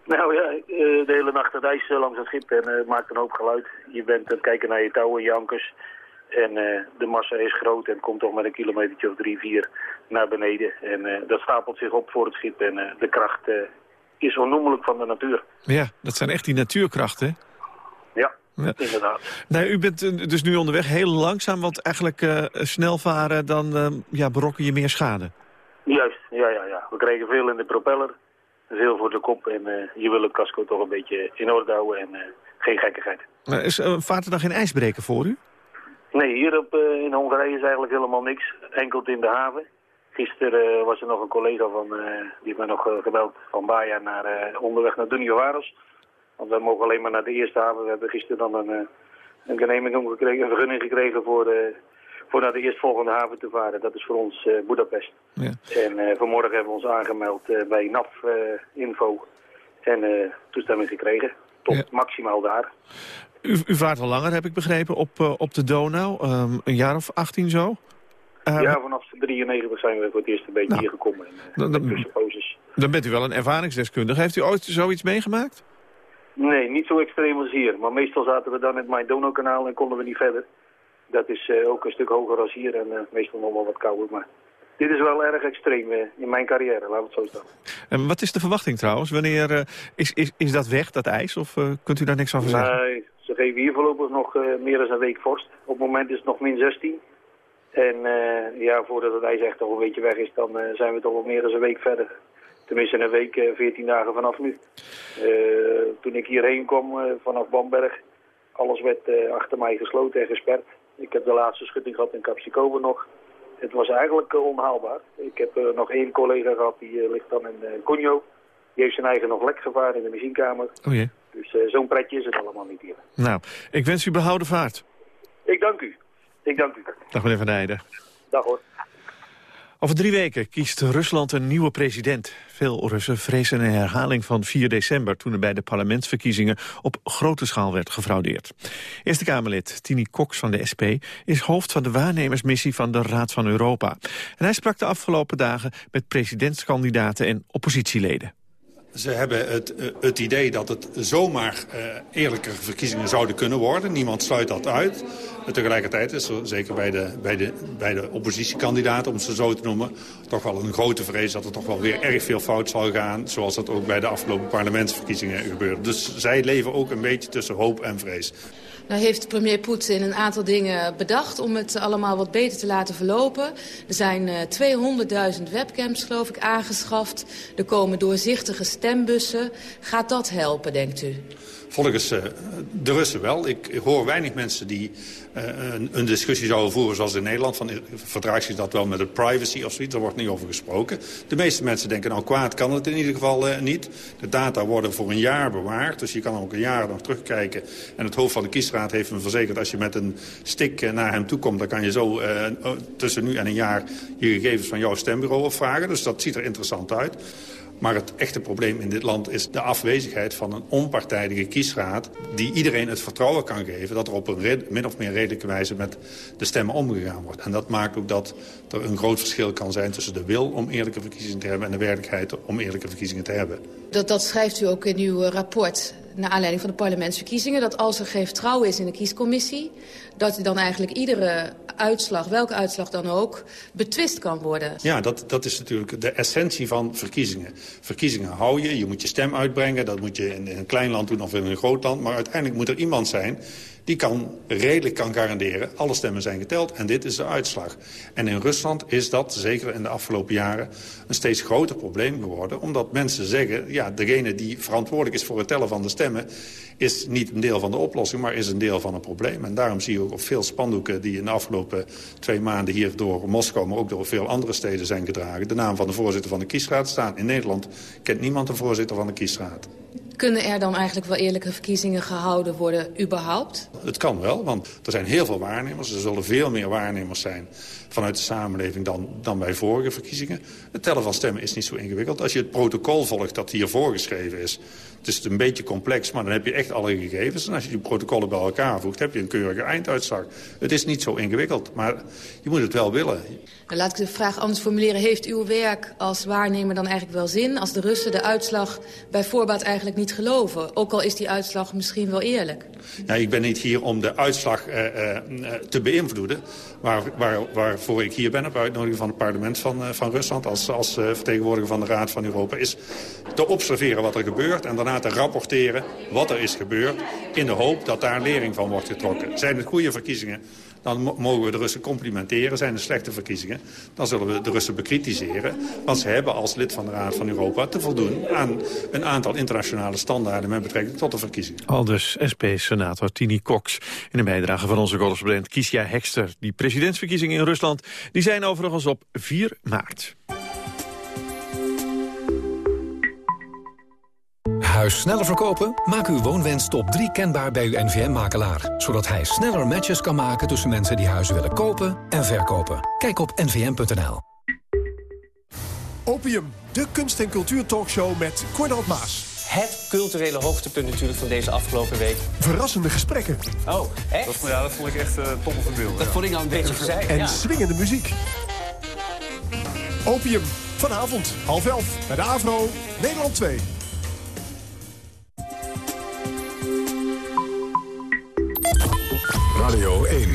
Speaker 15: Nou ja, de hele nacht het ijs langs het schip en het maakt een hoop geluid. Je bent aan het kijken naar je touwen, je ankers. En de massa is groot en komt toch met een kilometertje of drie, vier naar beneden. En dat stapelt zich op voor het schip en de kracht is onnoemelijk van de natuur.
Speaker 7: Ja, dat zijn echt die natuurkrachten,
Speaker 15: Ja, ja. inderdaad.
Speaker 7: Nou, u bent dus nu onderweg heel langzaam, want eigenlijk snel varen, dan ja, berokken je meer schade.
Speaker 15: Juist, ja, ja, ja. We krijgen veel in de propeller, veel voor de kop en uh, je wil het casco toch een beetje in orde houden en uh, geen gekkigheid.
Speaker 7: Maar is, uh, vaart er dan geen ijsbreken voor u?
Speaker 15: Nee, hier op, in Hongarije is eigenlijk helemaal niks. Enkel in de haven. Gisteren was er nog een collega van, die heeft mij nog gebeld van Baja naar onderweg naar Duniovaros. Want we mogen alleen maar naar de eerste haven. We hebben gisteren dan een, een gekregen, een vergunning gekregen voor voor naar de eerstvolgende haven te varen. Dat is voor ons uh, Budapest. Ja. En uh, vanmorgen hebben we ons aangemeld uh, bij NAF Info en toestemming gekregen. Tot maximaal daar.
Speaker 7: U, u, vaart al langer, heb ik begrepen, op, op de Donau. Um, een jaar of 18 zo?
Speaker 15: ja, vanaf 93 zijn we voor het eerst een beetje nou, hier gekomen. En, dan, dan,
Speaker 7: dan bent u wel een ervaringsdeskundige. Heeft u ooit zoiets meegemaakt?
Speaker 15: Nee, niet zo extreem als hier. Maar meestal zaten we dan in het My Donau-kanaal en konden we niet verder dat is uh, ook een stuk hoger als hier en uh, meestal nog wel wat kouder. Maar dit is wel erg extreem uh, in mijn carrière, we het zo staan.
Speaker 7: En wat is de verwachting trouwens? Wanneer is, is, is dat weg, dat ijs? Of kunt u daar niks over zeggen?
Speaker 15: Nee, ze geven hier voorlopig nog meer dan een week vorst. Op het moment is het nog min 16. En ja, voordat het ijs echt al een beetje weg is, dan zijn we toch wel meer dan een week verder. Tenminste een week, 14 dagen vanaf nu. toen ik hierheen kwam vanaf Bamberg, alles werd achter mij gesloten en gesperd. Ik heb de laatste schutting gehad in Capsicoba nog. Het was eigenlijk uh, onhaalbaar. Ik heb uh, nog één collega gehad, die uh, ligt dan in Cunho. Die heeft zijn eigen nog lek gevaren in de muziekkamer.
Speaker 7: Oh jee.
Speaker 15: Dus zo'n pretje is het allemaal niet hier.
Speaker 7: Nou, ik wens u behouden vaart.
Speaker 15: Ik dank u. Ik dank u.
Speaker 7: Dag meneer Van Dijden.
Speaker 15: Dag hoor.
Speaker 7: Over drie weken kiest Rusland een nieuwe president. Veel Russen vrezen een herhaling van 4 december... toen er bij de parlementsverkiezingen op grote schaal werd gefraudeerd. Eerste Kamerlid Tini Cox van de SP is hoofd van de waarnemersmissie van de Raad van Europa. En hij sprak de afgelopen dagen met presidentskandidaten en oppositieleden.
Speaker 12: Ze hebben het, eh, het idee dat het zomaar uh, eerlijke verkiezingen zouden kunnen worden. Niemand sluit dat uit. Tegelijkertijd is er, zeker bij de, bij, de, bij de oppositiekandidaten, om ze zo te noemen... toch wel een grote vrees dat er toch wel weer erg veel fout zal gaan... zoals dat ook bij de afgelopen parlementsverkiezingen gebeurde. Dus zij leven ook een beetje tussen hoop en vrees.
Speaker 16: Nou heeft premier Poetin een aantal dingen bedacht om het allemaal wat beter te laten verlopen. Er zijn uh, 200.000 webcams, geloof ik, aangeschaft. Er komen doorzichtige stembussen. Gaat dat helpen, denkt u?
Speaker 12: Volgens uh, de Russen wel. Ik hoor weinig mensen die uh, een, een, discussie zouden voeren zoals in Nederland. Van, verdraagt zich dat wel met de privacy of zoiets? Daar wordt niet over gesproken. De meeste mensen denken, nou kwaad kan het in ieder geval uh, niet. De data worden voor een jaar bewaard. Dus je kan ook een jaar nog terugkijken. En het hoofd van de kiesraad heeft me verzekerd... als je met een stick naar hem toe komt... dan kan je zo tussen nu en een jaar je gegevens van jouw stembureau opvragen. Dus dat ziet er interessant uit. Maar het echte probleem in dit land is de afwezigheid van een onpartijdige kiesraad... die iedereen het vertrouwen kan geven dat er op een min of meer redelijke wijze met de stemmen omgegaan wordt. En dat maakt ook dat er een groot verschil kan zijn tussen de wil om eerlijke verkiezingen te hebben... en de werkelijkheid om eerlijke verkiezingen te hebben.
Speaker 16: Dat, dat schrijft u ook in uw rapport naar aanleiding van de parlementsverkiezingen... dat als er geen vertrouwen is in de kiescommissie... dat dan eigenlijk iedere uitslag, welke uitslag dan ook, betwist kan worden.
Speaker 12: Ja, dat, dat is natuurlijk de essentie van verkiezingen. Verkiezingen hou je, je moet je stem uitbrengen. Dat moet je in een klein land doen of in een groot land. Maar uiteindelijk moet er iemand zijn die kan redelijk kan garanderen... alle stemmen zijn geteld en dit is de uitslag. En in Rusland is dat, zeker in de afgelopen jaren... een steeds groter probleem geworden. Omdat mensen zeggen, ja, degene die verantwoordelijk is voor het tellen van de stemmen... is niet een deel van de oplossing, maar is een deel van het probleem. En daarom zie je ook op veel spandoeken die in de afgelopen twee maanden... hier door Moskou, maar ook door veel andere steden zijn gedragen... de naam van de voorzitter van de kiesraad staan. In Nederland kent niemand de voorzitter van de kiesraad.
Speaker 16: Kunnen er dan eigenlijk wel eerlijke verkiezingen gehouden worden, überhaupt?
Speaker 12: Het kan wel, want er zijn heel veel waarnemers. Er zullen veel meer waarnemers zijn vanuit de samenleving dan, dan bij vorige verkiezingen. Het tellen van stemmen is niet zo ingewikkeld. Als je het protocol volgt dat hier voorgeschreven is... het is een beetje complex, maar dan heb je echt alle gegevens. En als je die protocollen bij elkaar voegt, heb je een keurige einduitslag. Het is niet zo ingewikkeld, maar je moet het wel willen.
Speaker 16: Nou, laat ik de vraag anders formuleren. Heeft uw werk als waarnemer dan eigenlijk wel zin... als de Russen de uitslag bij voorbaat eigenlijk niet geloven. Ook al is die uitslag misschien wel eerlijk.
Speaker 12: Ja, ik ben niet hier om de uitslag uh, uh, te beïnvloeden. Waar, waar, waarvoor ik hier ben op uitnodiging van het parlement van, uh, van Rusland... als, als vertegenwoordiger van de Raad van Europa... is te observeren wat er gebeurt en daarna te rapporteren wat er is gebeurd... in de hoop dat daar lering van wordt getrokken. Zijn het goede verkiezingen? dan mogen we de Russen complimenteren. Zijn er slechte verkiezingen, dan zullen we de Russen bekritiseren. Want ze hebben als lid van de Raad van Europa te voldoen aan een aantal internationale standaarden met betrekking tot de verkiezingen.
Speaker 7: Aldus SP-senator Tini Cox. In een bijdrage van onze correspondent Kiesja Hekster. Die presidentsverkiezingen in Rusland die zijn overigens op 4 maart.
Speaker 17: Huis sneller verkopen? Maak uw woonwens top 3 kenbaar bij uw NVM-makelaar. Zodat hij sneller matches kan maken tussen mensen die huizen willen kopen en verkopen. Kijk op nvm.nl.
Speaker 18: Opium, de kunst- en cultuurtalkshow met Cornald Maas.
Speaker 19: Het culturele hoogtepunt natuurlijk van deze afgelopen week.
Speaker 18: Verrassende gesprekken.
Speaker 19: Oh, echt?
Speaker 20: Dat, ja, dat vond ik echt uh, top of beeld.
Speaker 19: Dat
Speaker 20: ja.
Speaker 19: vond ik nou een beetje verzeild.
Speaker 18: En
Speaker 19: ja.
Speaker 18: swingende muziek. Opium, vanavond, half elf, bij de AVRO, Nederland 2.
Speaker 17: Radio 1,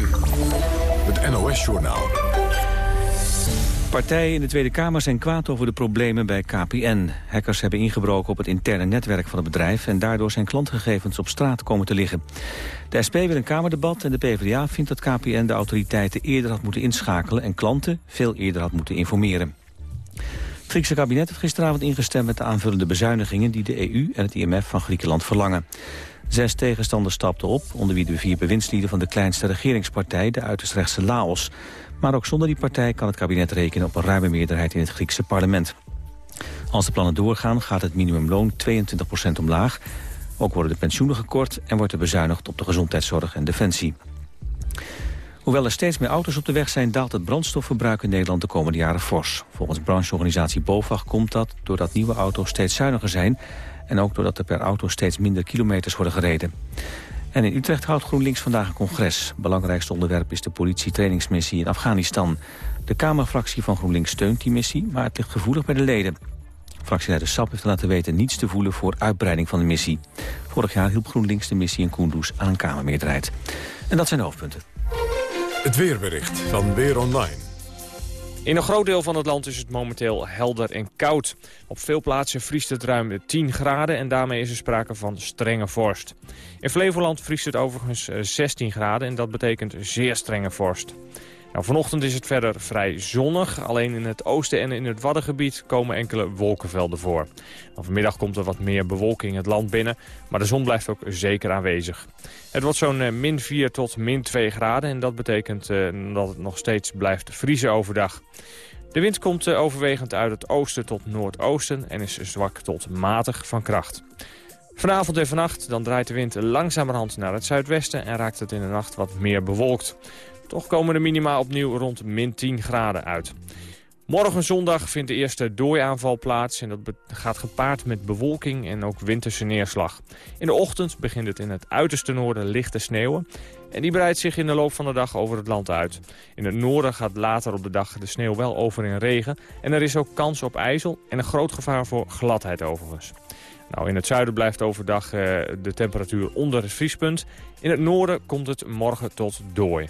Speaker 17: het NOS-journaal.
Speaker 2: Partijen in de Tweede Kamer zijn kwaad over de problemen bij KPN. Hackers hebben ingebroken op het interne netwerk van het bedrijf... en daardoor zijn klantgegevens op straat komen te liggen. De SP wil een Kamerdebat en de PvdA vindt dat KPN de autoriteiten eerder had moeten inschakelen... en klanten veel eerder had moeten informeren. Het Griekse kabinet heeft gisteravond ingestemd met de aanvullende bezuinigingen... die de EU en het IMF van Griekenland verlangen. Zes tegenstanders stapten op, onder wie de vier bewindslieden van de kleinste regeringspartij, de uiterst rechtse Laos. Maar ook zonder die partij kan het kabinet rekenen op een ruime meerderheid in het Griekse parlement. Als de plannen doorgaan gaat het minimumloon 22% omlaag. Ook worden de pensioenen gekort en wordt er bezuinigd op de gezondheidszorg en defensie. Hoewel er steeds meer auto's op de weg zijn... daalt het brandstofverbruik in Nederland de komende jaren fors. Volgens brancheorganisatie BOVAG komt dat doordat nieuwe auto's steeds zuiniger zijn... en ook doordat er per auto steeds minder kilometers worden gereden. En in Utrecht houdt GroenLinks vandaag een congres. Belangrijkste onderwerp is de politietrainingsmissie in Afghanistan. De Kamerfractie van GroenLinks steunt die missie, maar het ligt gevoelig bij de leden. Fractieleider Sap heeft laten weten niets te voelen voor uitbreiding van de missie. Vorig jaar hielp GroenLinks de missie in Kunduz aan een Kamermeerderheid. En dat zijn de hoofdpunten.
Speaker 17: Het weerbericht van Weer Online.
Speaker 21: In een groot deel van het land is het momenteel helder en koud. Op veel plaatsen vriest het ruim 10 graden en daarmee is er sprake van strenge vorst. In Flevoland vriest het overigens 16 graden en dat betekent zeer strenge vorst. Nou, vanochtend is het verder vrij zonnig. Alleen in het oosten en in het Waddengebied komen enkele wolkenvelden voor. Vanmiddag komt er wat meer bewolking het land binnen, maar de zon blijft ook zeker aanwezig. Het wordt zo'n uh, min 4 tot min 2 graden en dat betekent uh, dat het nog steeds blijft vriezen overdag. De wind komt uh, overwegend uit het oosten tot noordoosten en is zwak tot matig van kracht. Vanavond en vannacht dan draait de wind langzamerhand naar het zuidwesten en raakt het in de nacht wat meer bewolkt. Toch komen de minima opnieuw rond min 10 graden uit. Morgen zondag vindt de eerste dooiaanval plaats en dat gaat gepaard met bewolking en ook winterse neerslag. In de ochtend begint het in het uiterste noorden licht te sneeuwen en die breidt zich in de loop van de dag over het land uit. In het noorden gaat later op de dag de sneeuw wel over in regen en er is ook kans op ijzel en een groot gevaar voor gladheid overigens. Nou, in het zuiden blijft overdag uh, de temperatuur onder het vriespunt. In het noorden komt het morgen tot dooi.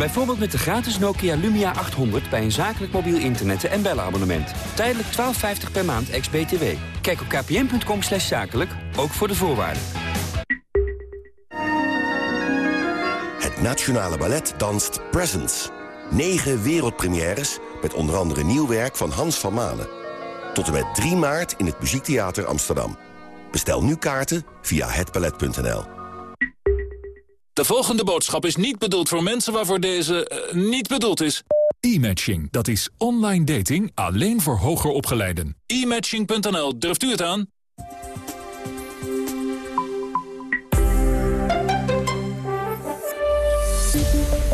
Speaker 22: Bijvoorbeeld met de gratis Nokia Lumia 800 bij een zakelijk mobiel internet- en bellenabonnement. Tijdelijk 12,50 per maand ex-BTW. Kijk op kpn.com slash zakelijk, ook voor de voorwaarden.
Speaker 23: Het Nationale Ballet danst Presents. Negen wereldpremières met onder andere nieuw werk van Hans van Malen. Tot en met 3 maart in het Muziektheater Amsterdam. Bestel nu kaarten via hetballet.nl.
Speaker 1: De volgende boodschap is niet bedoeld voor mensen waarvoor deze uh, niet bedoeld is.
Speaker 24: E-matching, dat is online dating alleen voor hoger opgeleiden. E-matching.nl, durft u het aan?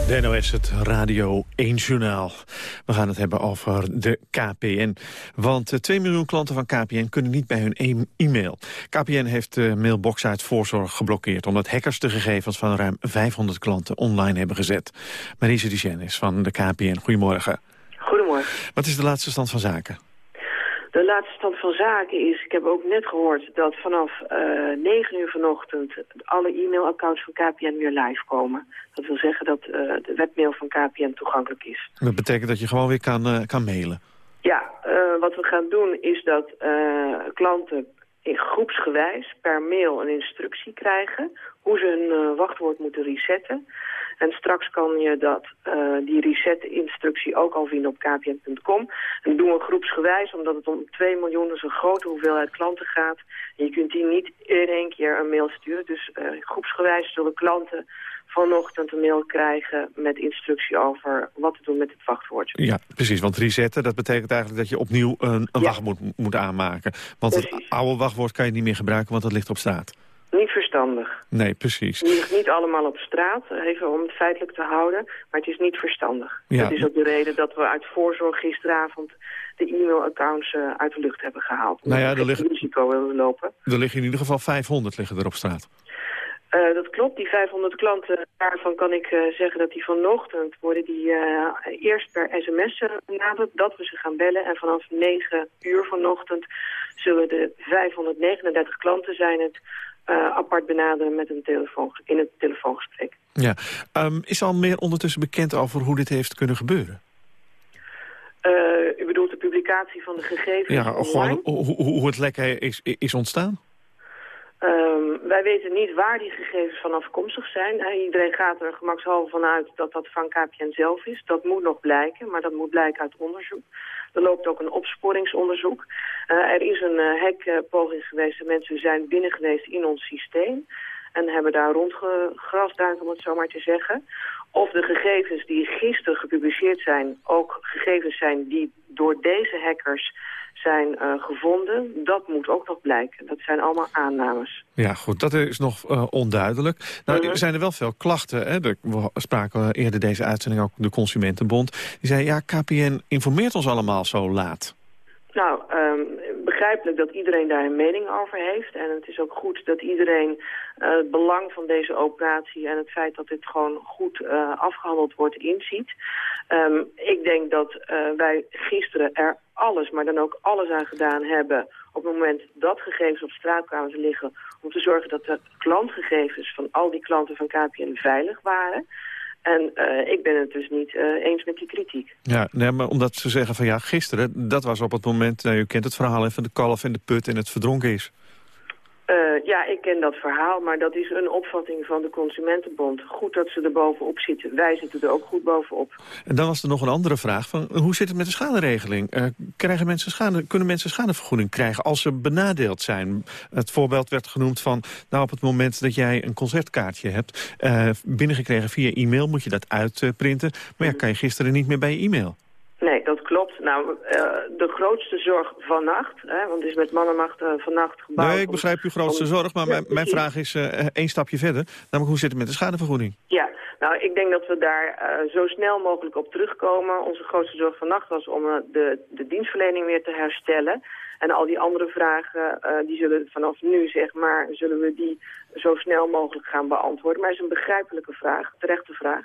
Speaker 7: De NOS, het Radio 1-journaal. We gaan het hebben over de KPN. Want 2 miljoen klanten van KPN kunnen niet bij hun e- e-mail. KPN heeft de mailbox uit voorzorg geblokkeerd... omdat hackers de gegevens van ruim 500 klanten online hebben gezet. Marise Duchenne van de KPN. Goedemorgen.
Speaker 25: Goedemorgen.
Speaker 7: Wat is de laatste stand van zaken?
Speaker 25: De laatste stand van zaken is, ik heb ook net gehoord dat vanaf uh, 9 uur vanochtend alle e-mailaccounts van KPN weer live komen. Dat wil zeggen dat uh, de webmail van KPN toegankelijk is.
Speaker 7: Dat betekent dat je gewoon weer kan, uh, kan mailen?
Speaker 25: Ja, wat we gaan doen is dat klanten in groepsgewijs per mail een instructie krijgen hoe ze hun wachtwoord moeten resetten. En straks kan je dat, uh, die reset-instructie ook al vinden op kpn.com. En doen we groepsgewijs, omdat het om 2 miljoen, dus een grote hoeveelheid klanten gaat. En je kunt die niet in één keer een mail sturen. Dus uh, groepsgewijs zullen klanten vanochtend een mail krijgen met instructie over wat te doen met het wachtwoord.
Speaker 7: Ja, precies. Want resetten, dat betekent eigenlijk dat je opnieuw een, een ja. wachtwoord moet aanmaken. Want precies. het oude wachtwoord kan je niet meer gebruiken, want dat ligt op straat.
Speaker 25: Niet verstandig.
Speaker 7: Nee, precies.
Speaker 25: Het ligt niet allemaal op straat, even om het feitelijk te houden. Maar het is niet verstandig.
Speaker 7: Ja.
Speaker 25: Dat is ook de reden dat we uit voorzorg gisteravond de e-mailaccounts uh, uit de lucht hebben gehaald.
Speaker 7: Nou ja, er liggen,
Speaker 25: risico willen lopen.
Speaker 7: Er liggen in ieder geval 500 liggen er op straat.
Speaker 25: Uh, dat klopt, die 500 klanten, daarvan kan ik uh, zeggen dat die vanochtend worden die uh, eerst per sms benaderd, dat we ze gaan bellen. En vanaf 9 uur vanochtend zullen de 539 klanten zijn het uh, apart benaderen met een telefoon, in het telefoongesprek.
Speaker 7: Ja. Um, is al meer ondertussen bekend over hoe dit heeft kunnen gebeuren?
Speaker 25: Uh, u bedoelt de publicatie van de gegevens
Speaker 7: Ja, gewoon hoe, hoe het lek is, is ontstaan?
Speaker 25: Um, wij weten niet waar die gegevens van afkomstig zijn. Iedereen gaat er gemakshalve vanuit dat dat van KPN zelf is. Dat moet nog blijken, maar dat moet blijken uit onderzoek. Er loopt ook een opsporingsonderzoek. Uh, er is een uh, hackpoging geweest. De mensen zijn binnen geweest in ons systeem. En hebben daar rondgegrasduind, om het zo maar te zeggen. Of de gegevens die gisteren gepubliceerd zijn... ook gegevens zijn die door deze hackers zijn uh, gevonden, dat moet ook nog blijken. Dat zijn allemaal aannames.
Speaker 7: Ja, goed, dat is nog uh, onduidelijk. Nou, uh -huh. zijn er wel veel klachten. Hè? We spraken eerder deze uitzending ook de Consumentenbond. Die zei, ja, KPN informeert ons allemaal zo laat.
Speaker 25: Nou, um, begrijpelijk dat iedereen daar een mening over heeft. En het is ook goed dat iedereen uh, het belang van deze operatie... en het feit dat dit gewoon goed uh, afgehandeld wordt inziet. Um, ik denk dat uh, wij gisteren er alles, maar dan ook alles aan gedaan hebben... op het moment dat gegevens op straat kwamen te liggen... om te zorgen dat de klantgegevens van al die klanten van KPN veilig waren... En uh, ik ben het dus niet uh, eens met die kritiek.
Speaker 7: Ja, nee, maar omdat ze zeggen van ja, gisteren, dat was op het moment... Nou, u kent het verhaal van de kalf en de put en het verdronken is.
Speaker 25: Uh, ja, ik ken dat verhaal, maar dat is een opvatting van de Consumentenbond. Goed dat ze er bovenop zitten. Wij zitten er ook goed bovenop.
Speaker 7: En dan was er nog een andere vraag. Van, hoe zit het met de schaderegeling? Uh, krijgen mensen schade, kunnen mensen schadevergoeding krijgen als ze benadeeld zijn? Het voorbeeld werd genoemd van... nou, op het moment dat jij een concertkaartje hebt... Uh, binnengekregen via e-mail, moet je dat uitprinten. Maar ja, kan je gisteren niet meer bij je e-mail.
Speaker 25: Nee, dat klopt. Nou, uh, de grootste zorg vannacht, hè, want het is met mannenmacht uh, vannacht gebouwd...
Speaker 7: Nee, ik begrijp uw grootste om... zorg, maar ja, mijn, mijn vraag is uh, één stapje verder. Namelijk, hoe zit het met de schadevergoeding?
Speaker 25: Ja, nou, ik denk dat we daar zo snel mogelijk op terugkomen. Onze grootste zorg vannacht was om de, de dienstverlening weer te herstellen... En al die andere vragen, uh, die zullen vanaf nu, zeg maar, zullen we die zo snel mogelijk gaan beantwoorden. Maar het is een begrijpelijke vraag, terechte vraag.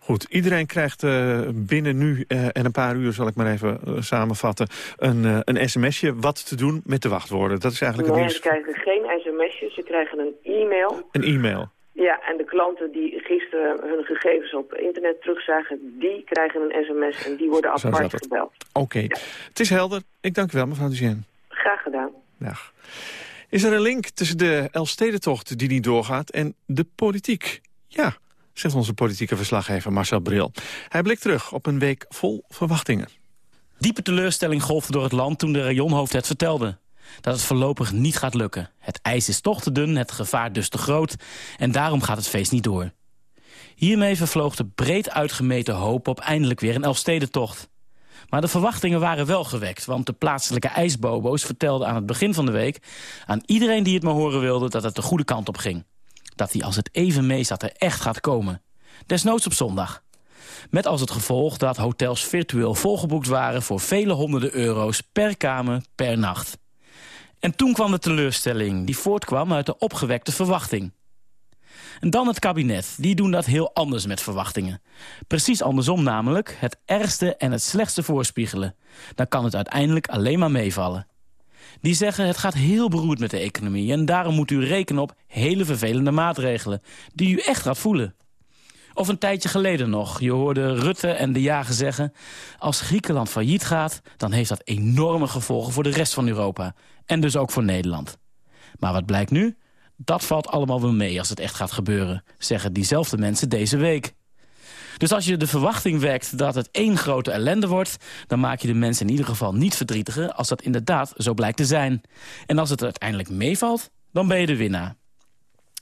Speaker 7: Goed, iedereen krijgt uh, binnen nu uh, en een paar uur, zal ik maar even samenvatten, een, een sms'je wat te doen met de wachtwoorden. Dat is eigenlijk
Speaker 25: nee,
Speaker 7: het nieuws.
Speaker 25: ze krijgen geen sms'jes, ze krijgen een e-mail.
Speaker 7: Een e-mail.
Speaker 25: Ja, en de klanten die gisteren hun gegevens op internet terugzagen... die krijgen een sms en die worden apart gebeld.
Speaker 7: Oké, okay. ja. het is helder. Ik dank u wel, mevrouw Duzien.
Speaker 25: Graag gedaan.
Speaker 7: Dag. Is er een link tussen de Elfstedentocht die niet doorgaat en de politiek? Ja, zegt onze politieke verslaggever Marcel Bril. Hij blikt terug op een week vol verwachtingen.
Speaker 26: Diepe teleurstelling golfde door het land toen de rayonhoofd het vertelde dat het voorlopig niet gaat lukken. Het ijs is toch te dun, het gevaar dus te groot... en daarom gaat het feest niet door. Hiermee vervloog de breed uitgemeten hoop op eindelijk weer een Elfstedentocht. Maar de verwachtingen waren wel gewekt, want de plaatselijke ijsbobo's vertelden aan het begin van de week aan iedereen die het maar horen wilde dat het de goede kant op ging. Dat hij als het even mee zat er echt gaat komen. Desnoods op zondag. Met als het gevolg dat hotels virtueel volgeboekt waren voor vele honderden euro's per kamer per nacht. En toen kwam de teleurstelling die voortkwam uit de opgewekte verwachting. En dan het kabinet. Die doen dat heel anders met verwachtingen. Precies andersom namelijk. Het ergste en het slechtste voorspiegelen. Dan kan het uiteindelijk alleen maar meevallen. Die zeggen het gaat heel beroerd met de economie... en daarom moet u rekenen op hele vervelende maatregelen... die u echt gaat voelen. Of een tijdje geleden nog. Je hoorde Rutte en de jager zeggen... als Griekenland failliet gaat, dan heeft dat enorme gevolgen voor de rest van Europa. En dus ook voor Nederland. Maar wat blijkt nu? Dat valt allemaal wel mee als het echt gaat gebeuren, zeggen diezelfde mensen deze week. Dus als je de verwachting wekt dat het één grote ellende wordt... dan maak je de mensen in ieder geval niet verdrietiger als dat inderdaad zo blijkt te zijn. En als het uiteindelijk meevalt, dan ben je de winnaar.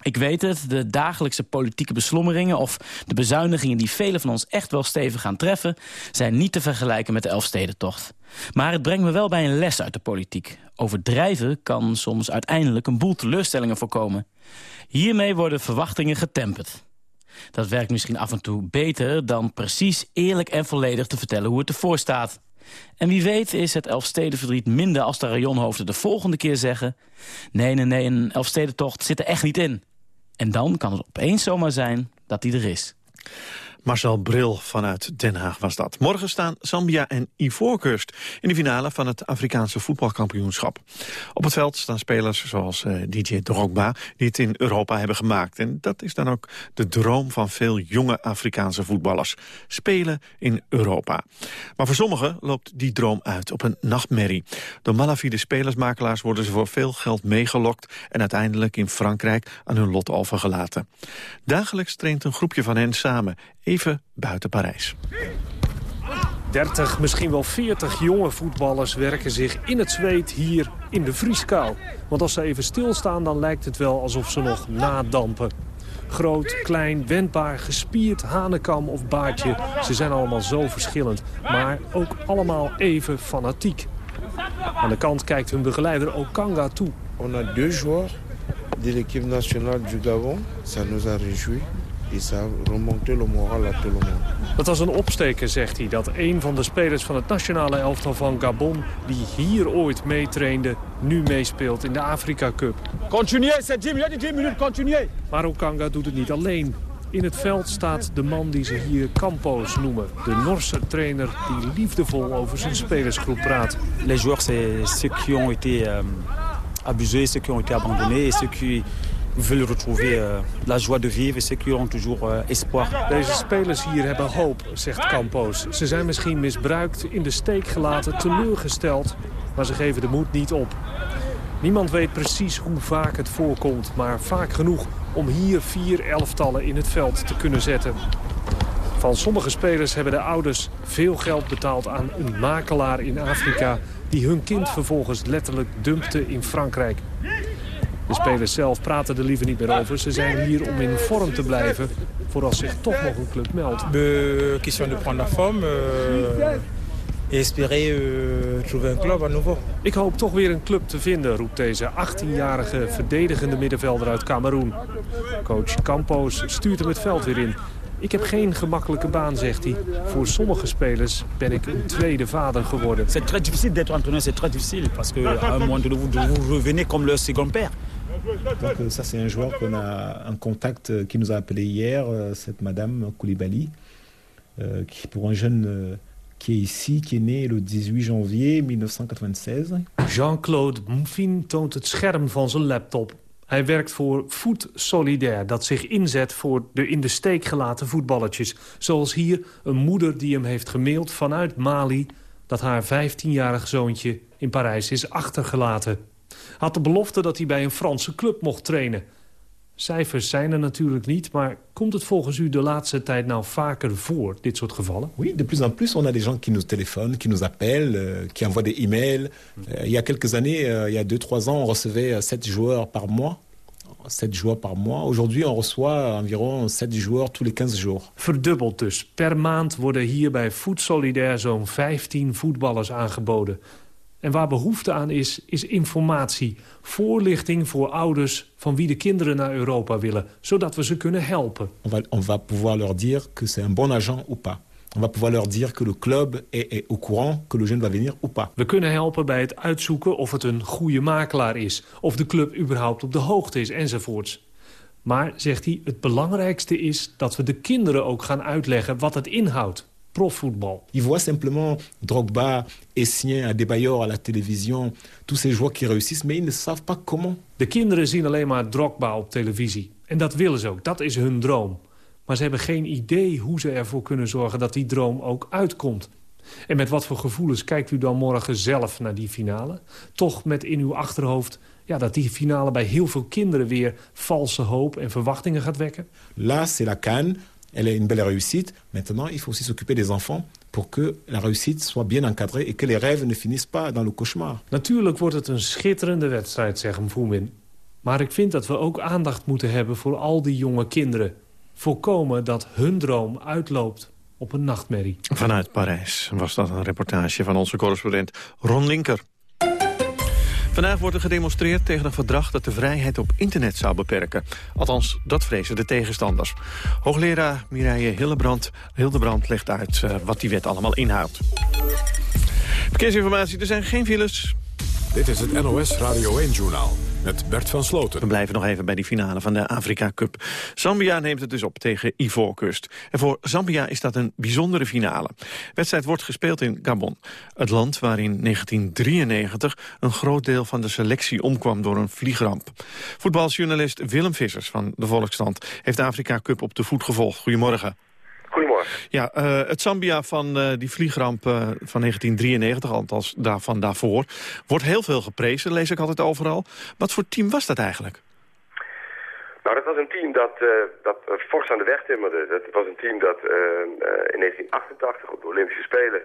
Speaker 26: Ik weet het, de dagelijkse politieke beslommeringen... of de bezuinigingen die velen van ons echt wel stevig gaan treffen... zijn niet te vergelijken met de Elfstedentocht. Maar het brengt me wel bij een les uit de politiek. Overdrijven kan soms uiteindelijk een boel teleurstellingen voorkomen. Hiermee worden verwachtingen getemperd. Dat werkt misschien af en toe beter dan precies eerlijk en volledig te vertellen hoe het ervoor staat. En wie weet is het Elfstedenverdriet minder als de rayonhoofden de volgende keer zeggen... nee, nee, nee, een Elfstedentocht zit er echt niet in. En dan kan het opeens zomaar zijn dat die er is.
Speaker 7: Marcel Bril vanuit Den Haag was dat. Morgen staan Zambia en Ivoorkust in de finale van het Afrikaanse voetbalkampioenschap. Op het veld staan spelers zoals uh, DJ Drogba die het in Europa hebben gemaakt. En dat is dan ook de droom van veel jonge Afrikaanse voetballers. Spelen in Europa. Maar voor sommigen loopt die droom uit op een nachtmerrie. Door malafide spelersmakelaars worden ze voor veel geld meegelokt... en uiteindelijk in Frankrijk aan hun lot overgelaten. Dagelijks traint een groepje van hen samen even buiten Parijs.
Speaker 27: 30, misschien wel 40 jonge voetballers werken zich in het zweet hier in de vrieskou. Want als ze even stilstaan, dan lijkt het wel alsof ze nog nadampen. Groot, klein, wendbaar, gespierd, hanekam of baardje. Ze zijn allemaal zo verschillend, maar ook allemaal even fanatiek. Aan de kant kijkt hun begeleider Okanga toe.
Speaker 28: On a deux joueurs de l'équipe nationale du Gabon. Ça nous a réjouis.
Speaker 27: Dat was een opsteken, zegt hij, dat een van de spelers van het nationale elftal van Gabon... die hier ooit meetrainde, nu meespeelt in de Afrika Cup.
Speaker 29: Continuez, c'est 10 minuten, 10 minuten, continuez.
Speaker 27: Maar Okanga doet het niet alleen. In het veld staat de man die ze hier Campos noemen. De Norse trainer die liefdevol over zijn spelersgroep praat.
Speaker 30: Les joueurs, c'est ceux qui ont été euh, abusés, ceux qui ont été abandonnés... et ceux qui veulent retrouver uh, la joie de vivre et ceux ont toujours uh, espoir.
Speaker 27: Deze spelers hier hebben hoop, zegt Campos. Ze zijn misschien misbruikt, in de steek gelaten, teleurgesteld, maar ze geven de moed niet op. Niemand weet precies hoe vaak het voorkomt, maar vaak genoeg om hier vier elftallen in het veld te kunnen zetten. Van sommige spelers hebben de ouders veel geld betaald aan een makelaar in Afrika... die hun kind vervolgens letterlijk dumpte in Frankrijk. De spelers zelf praten er liever niet meer over. Ze zijn hier om in vorm te blijven voor als zich toch nog een club meldt.
Speaker 29: De question de prendre la forme euh, et espérer euh, trouver un club à nouveau.
Speaker 27: Ik hoop toch weer een club te vinden, roept deze 18-jarige verdedigende middenvelder uit Cameroen. Coach Campos stuurt hem het veld weer in. Ik heb geen gemakkelijke baan, zegt hij. Voor sommige spelers ben ik een tweede vader geworden.
Speaker 30: C'est très difficile d'être entraîneur, c'est très difficile parce que à un moment donné vous, vous revenez comme le second père.
Speaker 31: Donc ça c'est un joueur qu'on a un contact euh, qui nous a appelé hier, euh, cette madame Koulibaly, euh, qui pour un jeune euh, qui est ici, qui est né le 18 janvier 1996.
Speaker 27: Jean-Claude Mfin toont het scherm van zijn laptop. Hij werkt voor Food Solidair, dat zich inzet voor de in de steek gelaten voetballertjes. Zoals hier een moeder die hem heeft gemaild vanuit Mali... dat haar 15-jarig zoontje in Parijs is achtergelaten. Had de belofte dat hij bij een Franse club mocht trainen. Cijfers zijn er natuurlijk niet, maar komt het volgens u de laatste tijd nou vaker voor, dit soort gevallen?
Speaker 31: Oui, de plus en plus, on a des gens qui nous téléphonent, qui nous appellent, euh, qui envoient des emails. Euh, il y a quelques années, euh, il y a deux, trois ans, on recevait sept joueurs par mois 7 joueurs par mois. Aujourd'hui, on reçoit environ 7 joueurs tous les 15 jours.
Speaker 27: Verdubbeld dus. Per maand worden hier bij Food Solidair zo'n 15 voetballers aangeboden. En waar behoefte aan is, is informatie. Voorlichting voor ouders van wie de kinderen naar Europa willen. Zodat we ze kunnen helpen.
Speaker 31: On va, on va pouvoir leur dire que c'est un bon agent ou pas. On va pouvoir leur dire que le club est, est au courant que le jeune va venir ou pas.
Speaker 27: We kunnen helpen bij het uitzoeken of het een goede makelaar is. Of de club überhaupt op de hoogte is enzovoorts. Maar, zegt hij, het belangrijkste is dat we de kinderen ook gaan uitleggen wat het inhoudt. Profvoetbal.
Speaker 31: Ils voient simplement Drogba, Essien, Adebayor à la télévision, tous ces joueurs qui réussissent, mais ils ne savent pas comment.
Speaker 27: De kinderen zien alleen maar Drogba op televisie. En dat willen ze ook, dat is hun droom. Maar ze hebben geen idee hoe ze ervoor kunnen zorgen dat die droom ook uitkomt. En met wat voor gevoelens kijkt u dan morgen zelf naar die finale? Toch met in uw achterhoofd ja, dat die finale bij heel veel kinderen weer valse hoop en verwachtingen gaat wekken?
Speaker 31: Là, c'est la Cannes. Elle est une belle réussite. Maintenant, il faut aussi s'occuper des enfants pour que la réussite soit bien encadrée et que les rêves ne finissent pas dans le cauchemar.
Speaker 27: Natuurlijk wordt het een schitterende wedstrijd, zegt Mvoemin. Maar ik vind dat we ook aandacht moeten hebben voor al die jonge kinderen. Voorkomen dat hun droom uitloopt op een nachtmerrie.
Speaker 7: Vanuit Parijs was dat een reportage van onze correspondent Ron Linker. Vandaag wordt er gedemonstreerd tegen een verdrag dat de vrijheid op internet zou beperken. Althans, dat vrezen de tegenstanders. Hoogleraar Mireille Hildebrand, Hildebrand legt uit uh, wat die wet allemaal inhoudt. Verkeersinformatie, er zijn geen files.
Speaker 18: Dit is het NOS Radio 1-journaal met Bert van Sloten.
Speaker 7: We blijven nog even bij die finale van de Afrika Cup. Zambia neemt het dus op tegen Ivoorkust. En voor Zambia is dat een bijzondere finale. De wedstrijd wordt gespeeld in Gabon. Het land waar in 1993 een groot deel van de selectie omkwam door een vliegramp. Voetbaljournalist Willem Vissers van de Volksstand heeft de Afrika Cup op de voet gevolgd. Goedemorgen. Ja, uh, het Zambia van uh, die vliegramp uh, van 1993, althans daarvan daarvoor, wordt heel veel geprezen, lees ik altijd overal. Wat voor team was dat eigenlijk?
Speaker 32: Nou, dat was een team dat, dat fors aan de weg timmerde. Dat was een team dat in 1988 op de Olympische Spelen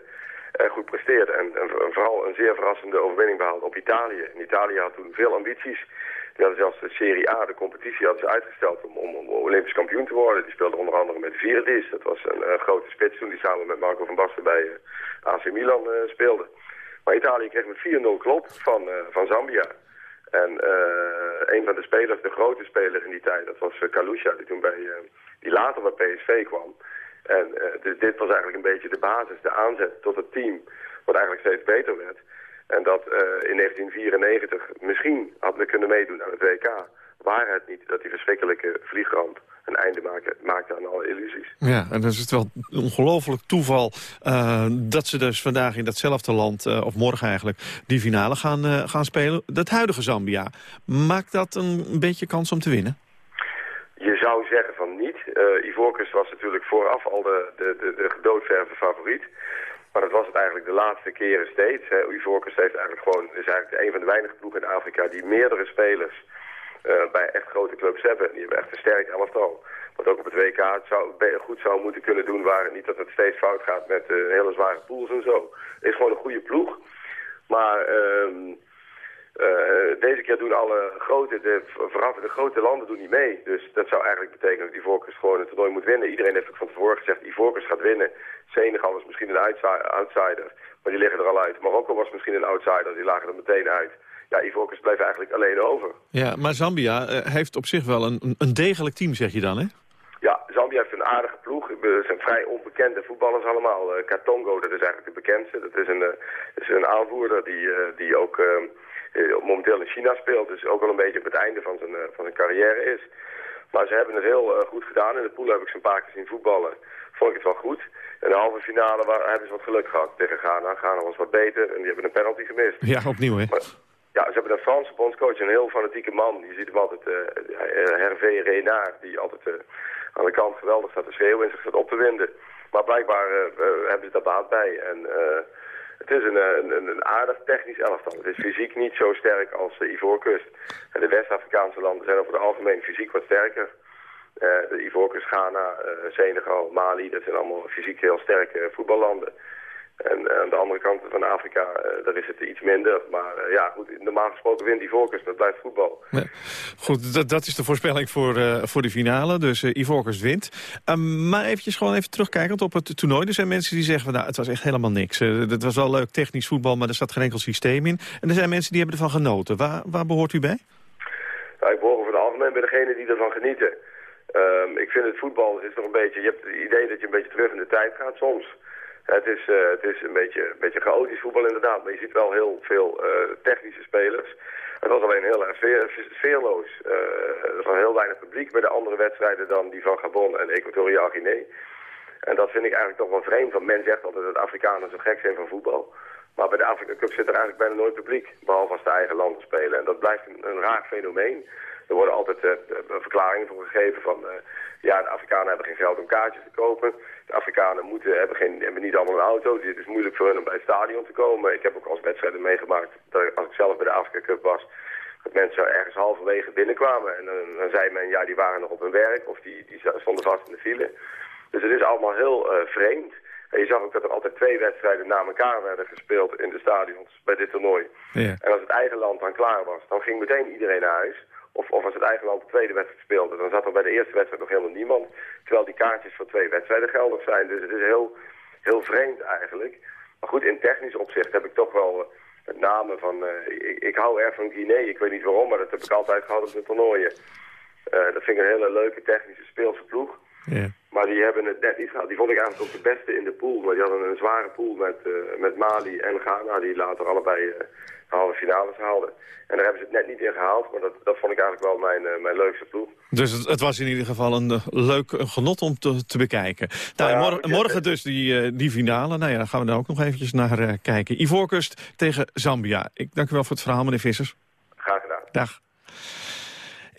Speaker 32: goed presteerde. En, vooral een zeer verrassende overwinning behaalde op Italië. En Italië had toen veel ambities. Die hadden zelfs de Serie A, de competitie, hadden ze uitgesteld om, om, om Olympisch kampioen te worden. Die speelde onder andere met Viridis. Dat was een, grote spits toen die samen met Marco van Basten bij uh, AC Milan uh, speelde. Maar Italië kreeg met 4-0 klop van, uh, van Zambia. En een van de spelers, de grote speler in die tijd, dat was Kalusha, die toen bij, die later bij PSV kwam. En dus dit was eigenlijk een beetje de basis, de aanzet tot het team, wat eigenlijk steeds beter werd. En dat uh, in 1994 misschien hadden we kunnen meedoen aan het WK. Waar het niet dat die verschrikkelijke vliegramp een einde maakte, maakte aan alle illusies.
Speaker 7: Ja, en dan is het wel ongelooflijk toeval uh, dat ze dus vandaag in datzelfde land, uh, of morgen eigenlijk, die finale gaan, gaan spelen. Dat huidige Zambia, maakt dat een beetje kans om te winnen?
Speaker 32: Je zou zeggen niet. Ivoorkust was natuurlijk vooraf al de, de, de, de favoriet. Maar dat was het eigenlijk de laatste keren steeds. Ivoorkust heeft eigenlijk gewoon, is eigenlijk een van de weinige ploegen in Afrika die meerdere spelers uh, bij echt grote clubs hebben. Die hebben echt een sterk elftal. Wat ook op het WK het zou, goed zou moeten kunnen doen, waar niet dat het steeds fout gaat met uh, hele zware pools en zo. Het is gewoon een goede ploeg. Maar uh, deze keer doen alle grote, de, vooraf de grote landen doen niet mee. Dus dat zou eigenlijk betekenen dat Ivoorkust gewoon het toernooi moet winnen. Iedereen heeft ook van tevoren gezegd, Ivoorkust gaat winnen. Senegal was misschien een outsider, maar die liggen er al uit. Marokko was misschien een outsider, die lagen er meteen uit. Ja, Ivoorkust bleef eigenlijk alleen over.
Speaker 7: Ja, maar Zambia uh, heeft op zich wel een, een degelijk team, zeg je dan, hè?
Speaker 32: Ja, Zambia heeft een aardige ploeg. Het zijn vrij onbekende voetballers allemaal. Katongo, dat is eigenlijk de bekendste. Dat is een, dat is een aanvoerder die, die ook momenteel in China speelt. Dus ook al een beetje op het einde van zijn, van zijn carrière is. Maar ze hebben het heel goed gedaan. In de pool heb ik ze een paar keer zien voetballen. Vond ik het wel goed. In de halve finale waar, hebben ze wat geluk gehad tegen Ghana. Ghana was wat beter en die hebben een penalty gemist.
Speaker 7: Ja, opnieuw hè?
Speaker 32: Maar, ja, ze hebben een Franse bondscoach, een heel fanatieke man. Je ziet hem altijd, uh, Hervé Renard, die altijd uh, aan de kant geweldig staat te schreeuwen en zich staat op te winden. Maar blijkbaar hebben ze daar baat bij. En het is een, een, een, aardig technisch elftal. Het is fysiek niet zo sterk als de Ivoorkust. En de West-Afrikaanse landen zijn over het algemeen fysiek wat sterker. Uh, de Ivoorkust, Ghana, Senegal, Mali, dat zijn allemaal fysiek heel sterke voetballanden. En eh, aan de andere kant van Afrika, eh, daar is het iets minder. Maar eh, ja, goed, normaal gesproken wint Ivoorkust, dat blijft voetbal.
Speaker 7: Ja. Goed, dat, dat is de voorspelling voor, voor de finale. Dus eh Ivoorkust wint. Ehm, maar eventjes gewoon even terugkijkend op het toernooi. Er zijn mensen die zeggen, van, nou, het was echt helemaal niks. Het was wel leuk technisch voetbal, maar er zat geen enkel systeem in. En er zijn mensen die hebben ervan genoten. Waar, waar behoort u bij?
Speaker 32: Nou, ik behoor over het algemeen bij degenen die ervan genieten. Ehm, ik vind het voetbal is nog een beetje, je hebt het idee dat je een beetje terug in de tijd gaat soms. Het is, eh, het is een beetje, beetje chaotisch voetbal inderdaad, maar je ziet wel heel veel eh, technische spelers. Het was alleen heel erg sfeer, sfeerloos. Eh, er was heel weinig publiek bij de andere wedstrijden dan die van Gabon en Equatoriaal Guinea. En dat vind ik eigenlijk toch wel vreemd, want men zegt altijd dat Afrikanen zo gek zijn van voetbal. Maar bij de Afrika Cup zit er eigenlijk bijna nooit publiek, behalve als de eigen landen spelen. En dat blijft een, een raar fenomeen. Er worden altijd uh, verklaringen voor gegeven van... Uh, ja, de Afrikanen hebben geen geld om kaartjes te kopen. De Afrikanen moeten, hebben, geen, hebben niet allemaal een auto. Dus het is moeilijk voor hen om bij het stadion te komen. Ik heb ook als wedstrijden meegemaakt, dat als ik zelf bij de Afrika Cup was... dat mensen ergens halverwege binnenkwamen. En dan, dan zei men, ja, die waren nog op hun werk of die, die stonden vast in de file. Dus het is allemaal heel uh, vreemd. En je zag ook dat er altijd twee wedstrijden na elkaar werden gespeeld in de stadions bij dit toernooi.
Speaker 7: Ja.
Speaker 32: En als het eigen land dan klaar was, dan ging meteen iedereen naar huis. Of, of als het eigen land de tweede wedstrijd speelde, dan zat er bij de eerste wedstrijd nog helemaal niemand. Terwijl die kaartjes voor twee wedstrijden geldig zijn. Dus het is heel, heel vreemd eigenlijk. Maar goed, in technisch opzicht heb ik toch wel uh, met name van... Uh, ik, ik, hou erg van Guinea, ik weet niet waarom, maar dat heb ik altijd gehad op de toernooien. Uh, dat vind ik een hele leuke technische speelse ploeg.
Speaker 7: Ja.
Speaker 32: Maar die hebben het net niet gehad. Die vond ik eigenlijk ook de beste in de pool. Maar die hadden een zware pool met, met Mali en Ghana, die later allebei halve finales haalden. En daar hebben ze het net niet in gehaald, maar dat, dat vond ik eigenlijk wel mijn, uh, mijn leukste ploeg.
Speaker 7: Dus het, het, was in ieder geval een uh, leuk een genot om te, te bekijken. Nou,
Speaker 32: ja,
Speaker 7: morgen, morgen dus die, uh, die finale. Nou ja, dan gaan we daar ook nog eventjes naar kijken. Ivoorkust tegen Zambia. Ik dank u wel voor het verhaal, meneer Vissers.
Speaker 32: Graag gedaan.
Speaker 7: Dag.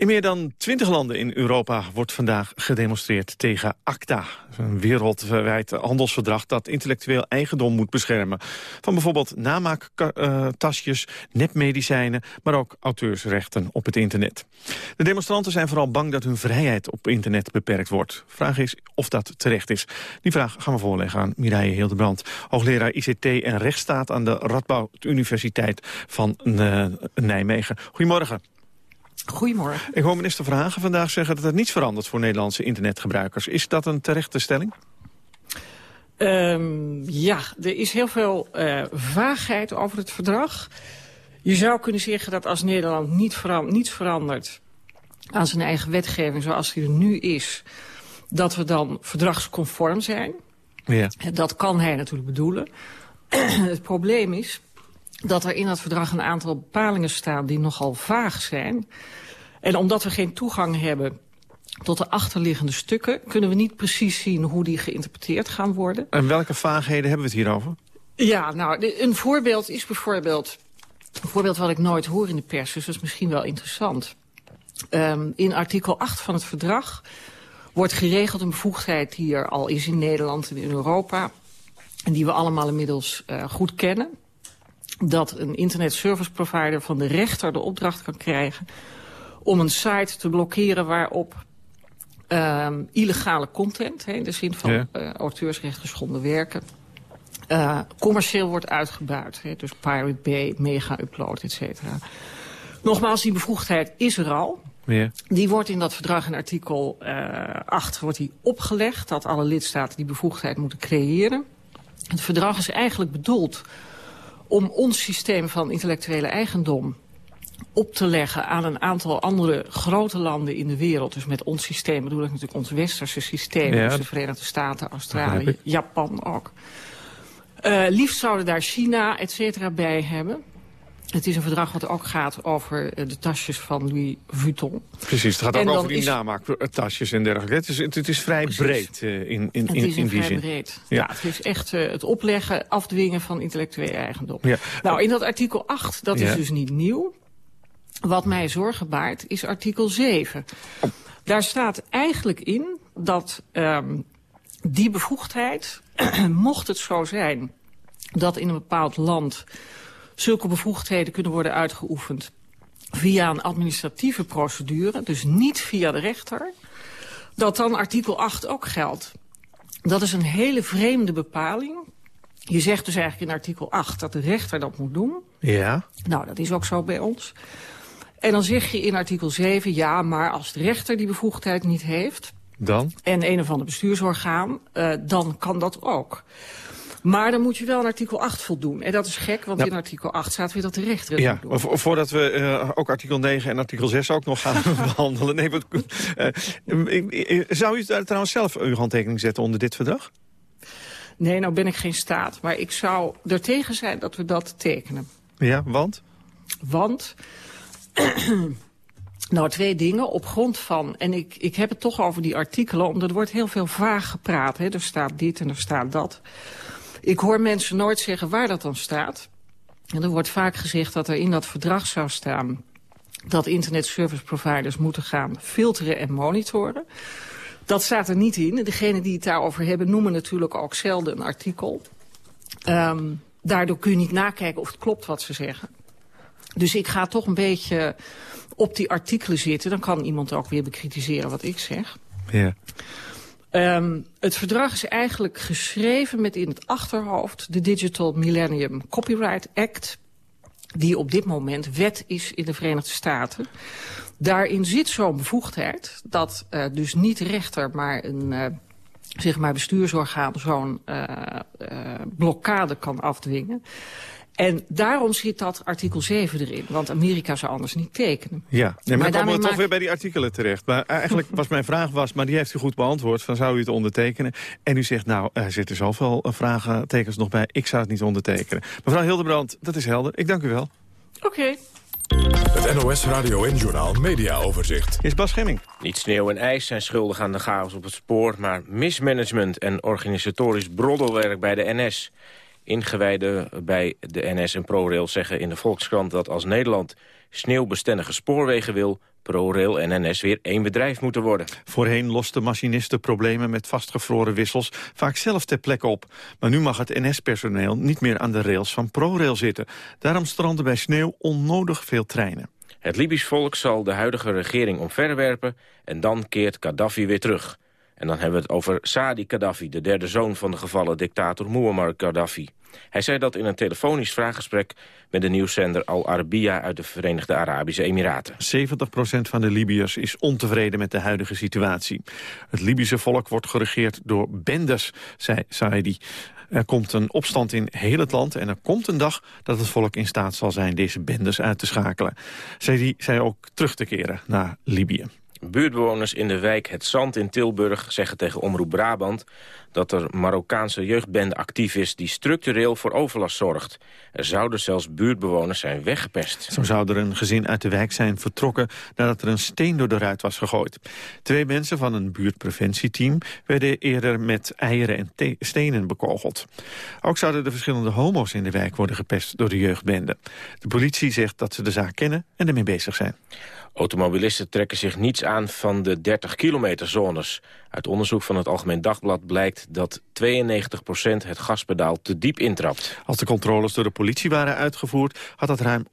Speaker 7: In meer dan twintig landen in Europa wordt vandaag gedemonstreerd tegen ACTA. Een wereldwijd handelsverdrag dat intellectueel eigendom moet beschermen. Van bijvoorbeeld namaaktasjes, nepmedicijnen, maar ook auteursrechten op het internet. De demonstranten zijn vooral bang dat hun vrijheid op internet beperkt wordt. Vraag is of dat terecht is. Die vraag gaan we voorleggen aan Mireille Hildebrand. Hoogleraar ICT en rechtsstaat aan de Radboud Universiteit van uh, Nijmegen. Goedemorgen.
Speaker 33: Goedemorgen.
Speaker 7: Ik hoor minister Verhagen vandaag zeggen dat er niets verandert voor Nederlandse internetgebruikers. Is dat een terechte stelling?
Speaker 33: Um, ja, er is heel veel uh, vaagheid over het verdrag. Je zou kunnen zeggen dat als Nederland niet veran niets verandert aan zijn eigen wetgeving zoals die er nu is, dat we dan verdragsconform zijn.
Speaker 7: Ja.
Speaker 33: Dat kan hij natuurlijk bedoelen. [CLEARS THROAT] het probleem is dat er in dat verdrag een aantal bepalingen staan die nogal vaag zijn. En omdat we geen toegang hebben tot de achterliggende stukken... kunnen we niet precies zien hoe die geïnterpreteerd gaan worden.
Speaker 7: En welke vaagheden hebben we het hier over?
Speaker 33: Ja, nou, een voorbeeld is bijvoorbeeld... een voorbeeld wat ik nooit hoor in de pers, dus dat is misschien wel interessant. Um, in artikel 8 van het verdrag wordt geregeld een bevoegdheid... die er al is in Nederland en in Europa... en die we allemaal inmiddels uh, goed kennen dat een internet service provider van de rechter de opdracht kan krijgen om een site te blokkeren waarop um, illegale content, he, in de zin van ja. uh, auteursrecht geschonden werken, uh, commercieel wordt uitgebuit. He, dus Pirate Bay, Mega Upload, et cetera. Nogmaals, die bevoegdheid is er al.
Speaker 7: Ja.
Speaker 33: Die wordt in dat verdrag in artikel uh, 8 wordt die opgelegd dat alle lidstaten die bevoegdheid moeten creëren. Het verdrag is eigenlijk bedoeld om ons systeem van intellectuele eigendom op te leggen aan een aantal andere grote landen in de wereld. Dus met ons systeem bedoel ik natuurlijk ons westerse systeem.
Speaker 7: Ja.
Speaker 33: Dus de Verenigde Staten, Australië, Japan ook. Uh, liefst zouden daar China, et cetera, bij hebben. Het is een verdrag wat ook gaat over uh, de tasjes van Louis Vuitton.
Speaker 7: Precies, het gaat ook over die
Speaker 33: is-
Speaker 7: namaaktasjes en dergelijke. Het is, het, het is vrij
Speaker 33: Precies.
Speaker 7: breed uh, in, in,
Speaker 33: Het
Speaker 7: in,
Speaker 33: is
Speaker 7: in die zin.
Speaker 33: breed.
Speaker 7: Ja.
Speaker 33: Ja. het is echt uh, het opleggen, afdwingen van intellectuele eigendom.
Speaker 7: Ja.
Speaker 33: Nou, in dat artikel 8, dat
Speaker 7: Ja.
Speaker 33: is dus niet nieuw. Wat mij zorgen baart, is artikel 7. Daar staat eigenlijk in dat um, die bevoegdheid, [CLEARS THROAT] mocht het zo zijn dat in een bepaald land zulke bevoegdheden kunnen worden uitgeoefend via een administratieve procedure, dus niet via de rechter, dat dan artikel 8 ook geldt. Dat is een hele vreemde bepaling. Je zegt dus eigenlijk in artikel 8 dat de rechter dat moet doen.
Speaker 7: Ja.
Speaker 33: Nou, dat is ook zo bij ons. En dan zeg je in artikel 7, ja, maar als de rechter die bevoegdheid niet heeft...
Speaker 7: Dan?
Speaker 33: en een of ander bestuursorgaan, uh, dan kan dat ook. Maar dan moet je wel aan artikel 8 voldoen. En dat is gek, want in artikel 8 staat weer dat de rechter
Speaker 7: Ja, vo- voordat we eh, ook artikel 9 en artikel 6 ook nog gaan [LAUGHS] behandelen. Nee, wat, eh, zou u daar trouwens zelf uw handtekening zetten onder dit verdrag?
Speaker 33: Nee, nou ben ik geen staat. Maar ik zou er tegen zijn dat we dat tekenen.
Speaker 7: Ja, want?
Speaker 33: Want, [CLEARS THROAT] nou twee dingen, op grond van... en ik, ik heb het toch over die artikelen, omdat er wordt heel veel vaag gepraat. Hè? Er staat dit en er staat dat. Ik hoor mensen nooit zeggen waar dat dan staat. En er wordt vaak gezegd dat er in dat verdrag zou staan... dat internet service providers moeten gaan filteren en monitoren. Dat staat er niet in. Degenen die het daarover hebben noemen natuurlijk ook zelden een artikel. Ehm, daardoor kun je niet nakijken of het klopt wat ze zeggen. Dus ik ga toch een beetje op die artikelen zitten. Dan kan iemand ook weer bekritiseren wat ik zeg.
Speaker 7: Ja.
Speaker 33: Ehm, het verdrag is eigenlijk geschreven met in het achterhoofd... de Digital Millennium Copyright Act... die op dit moment wet is in de Verenigde Staten. Daarin zit zo'n bevoegdheid dat eh, dus niet rechter... maar een eh, zeg maar bestuursorgaan zo'n eh, blokkade kan afdwingen. En daarom zit dat artikel 7 erin. Want Amerika zou anders niet tekenen.
Speaker 7: Ja, nee, maar, dan komen
Speaker 33: daarmee
Speaker 7: we toch
Speaker 33: maak-
Speaker 7: weer bij die artikelen terecht. Maar eigenlijk was mijn vraag, was, maar die heeft u goed beantwoord... van zou u het ondertekenen? En u zegt, nou, er zitten zoveel eh, vragentekens nog bij... ik zou het niet ondertekenen. Mevrouw Hildebrand, dat is helder. Ik dank u wel.
Speaker 33: Oké.
Speaker 18: Het NOS Radio en Journaal Media Overzicht.
Speaker 7: Is Bas Schemming.
Speaker 34: Niet sneeuw en ijs zijn schuldig aan de chaos op het spoor... maar mismanagement en organisatorisch broddelwerk bij de NS. Ingewijden bij de NS en ProRail zeggen in de Volkskrant... dat als Nederland sneeuwbestendige spoorwegen wil... ProRail en NS weer één bedrijf moeten worden.
Speaker 7: Voorheen losten machinisten problemen met vastgevroren wissels vaak zelf ter plekke op. Maar nu mag het NS-personeel niet meer aan de rails van ProRail zitten. Daarom stranden bij sneeuw onnodig veel treinen.
Speaker 34: Het Libisch volk zal de huidige regering omverwerpen... en dan keert Gaddafi weer terug. En dan hebben we het over Saadi Gaddafi, de derde zoon van de gevallen dictator Muammar Gaddafi. Hij zei dat in een telefonisch vraaggesprek met de nieuwszender Al Arabiya uit de Verenigde Arabische Emiraten.
Speaker 7: 70% van de Libiërs is ontevreden met de huidige situatie. Het Libische volk wordt geregeerd door bendes, zei Saidi. Er komt een opstand in heel het land en er komt een dag dat het volk in staat zal zijn deze bendes uit te schakelen. Saidi zei ook terug te keren naar Libië.
Speaker 34: Buurtbewoners in de wijk Het Zand in Tilburg zeggen tegen Omroep Brabant... dat er Marokkaanse jeugdbende actief is die structureel voor overlast zorgt. Er zouden zelfs buurtbewoners zijn weggepest.
Speaker 7: Zo zou er een gezin uit de wijk zijn vertrokken nadat er een steen door de ruit was gegooid. Twee mensen van een buurtpreventieteam werden eerder met eieren en te- stenen bekogeld. Ook zouden de verschillende homo's in de wijk worden gepest door de jeugdbende. De politie zegt dat ze de zaak kennen en ermee bezig zijn.
Speaker 34: Automobilisten trekken zich niets aan van de 30 kilometer zones. Uit onderzoek van het Algemeen Dagblad blijkt dat 92% het gaspedaal te diep intrapt.
Speaker 7: Als de controles door de politie waren uitgevoerd... had dat ruim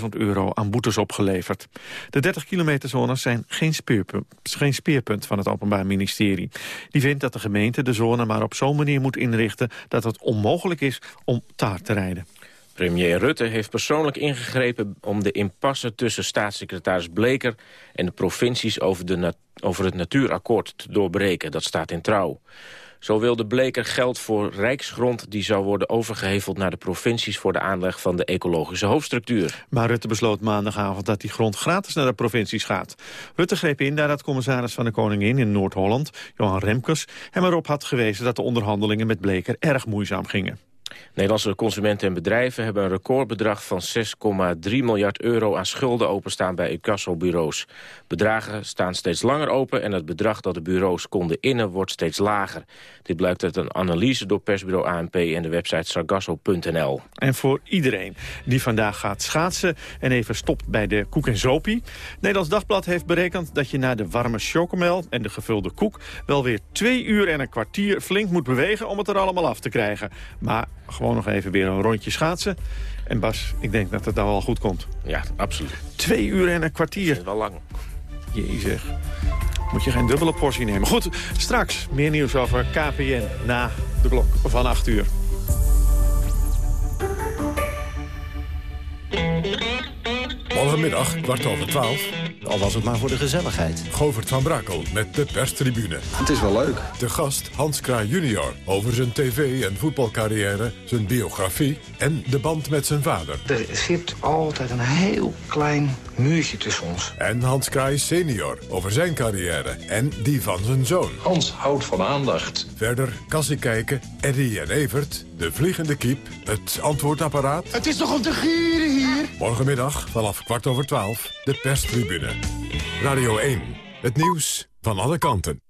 Speaker 7: 100.000 euro aan boetes opgeleverd. De 30 kilometer zones zijn geen speerpunt, geen speerpunt van het Openbaar Ministerie. Die vindt dat de gemeente de zone maar op zo'n manier moet inrichten... dat het onmogelijk is om te hard te rijden.
Speaker 34: Premier Rutte heeft persoonlijk ingegrepen om de impasse tussen staatssecretaris Bleker en de provincies over, de over het natuurakkoord te doorbreken. Dat staat in trouw. Zo wilde Bleker geld voor rijksgrond die zou worden overgeheveld naar de provincies voor de aanleg van de ecologische hoofdstructuur.
Speaker 7: Maar Rutte besloot maandagavond dat die grond gratis naar de provincies gaat. Rutte greep in nadat commissaris van de Koningin in Noord-Holland, Johan Remkes, hem erop had gewezen dat de onderhandelingen met Bleker erg moeizaam gingen.
Speaker 34: Nederlandse consumenten en bedrijven hebben een recordbedrag van 6,3 miljard euro aan schulden openstaan bij incassobureaus. Bedragen staan steeds langer open en het bedrag dat de bureaus konden innen wordt steeds lager. Dit blijkt uit een analyse door persbureau ANP en de website sargasso.nl.
Speaker 7: En voor iedereen die vandaag gaat schaatsen en even stopt bij de koek en zopie. Nederlands Dagblad heeft berekend dat je na de warme chocomel en de gevulde koek... wel weer twee uur en een kwartier flink moet bewegen om het er allemaal af te krijgen. Maar gewoon nog even weer een rondje schaatsen. En Bas, ik denk dat het nou al goed komt.
Speaker 34: Ja, absoluut.
Speaker 7: Twee uur en een kwartier.
Speaker 34: Dat is wel lang.
Speaker 7: Jezus, Moet je geen dubbele portie nemen. Goed, straks meer nieuws over KPN na de klok van 8 uur.
Speaker 18: Morgenmiddag, kwart over twaalf.
Speaker 35: Al was het maar voor de gezelligheid.
Speaker 18: Govert van Brakel met de perstribune.
Speaker 36: Het is wel leuk.
Speaker 18: De gast Hans Kraai junior over zijn tv- en voetbalcarrière, zijn biografie en de band met zijn vader.
Speaker 36: Er zit altijd een heel klein muurtje tussen ons.
Speaker 18: En Hans Kraai senior over zijn carrière en die van zijn zoon.
Speaker 36: Hans houdt van aandacht.
Speaker 18: Verder Kassie kijken, Eddie en Evert, de vliegende kiep, het antwoordapparaat.
Speaker 36: Het is toch om te gieren hier?
Speaker 18: Morgenmiddag vanaf kwart over twaalf, de perstribune. Radio 1, het nieuws van alle kanten.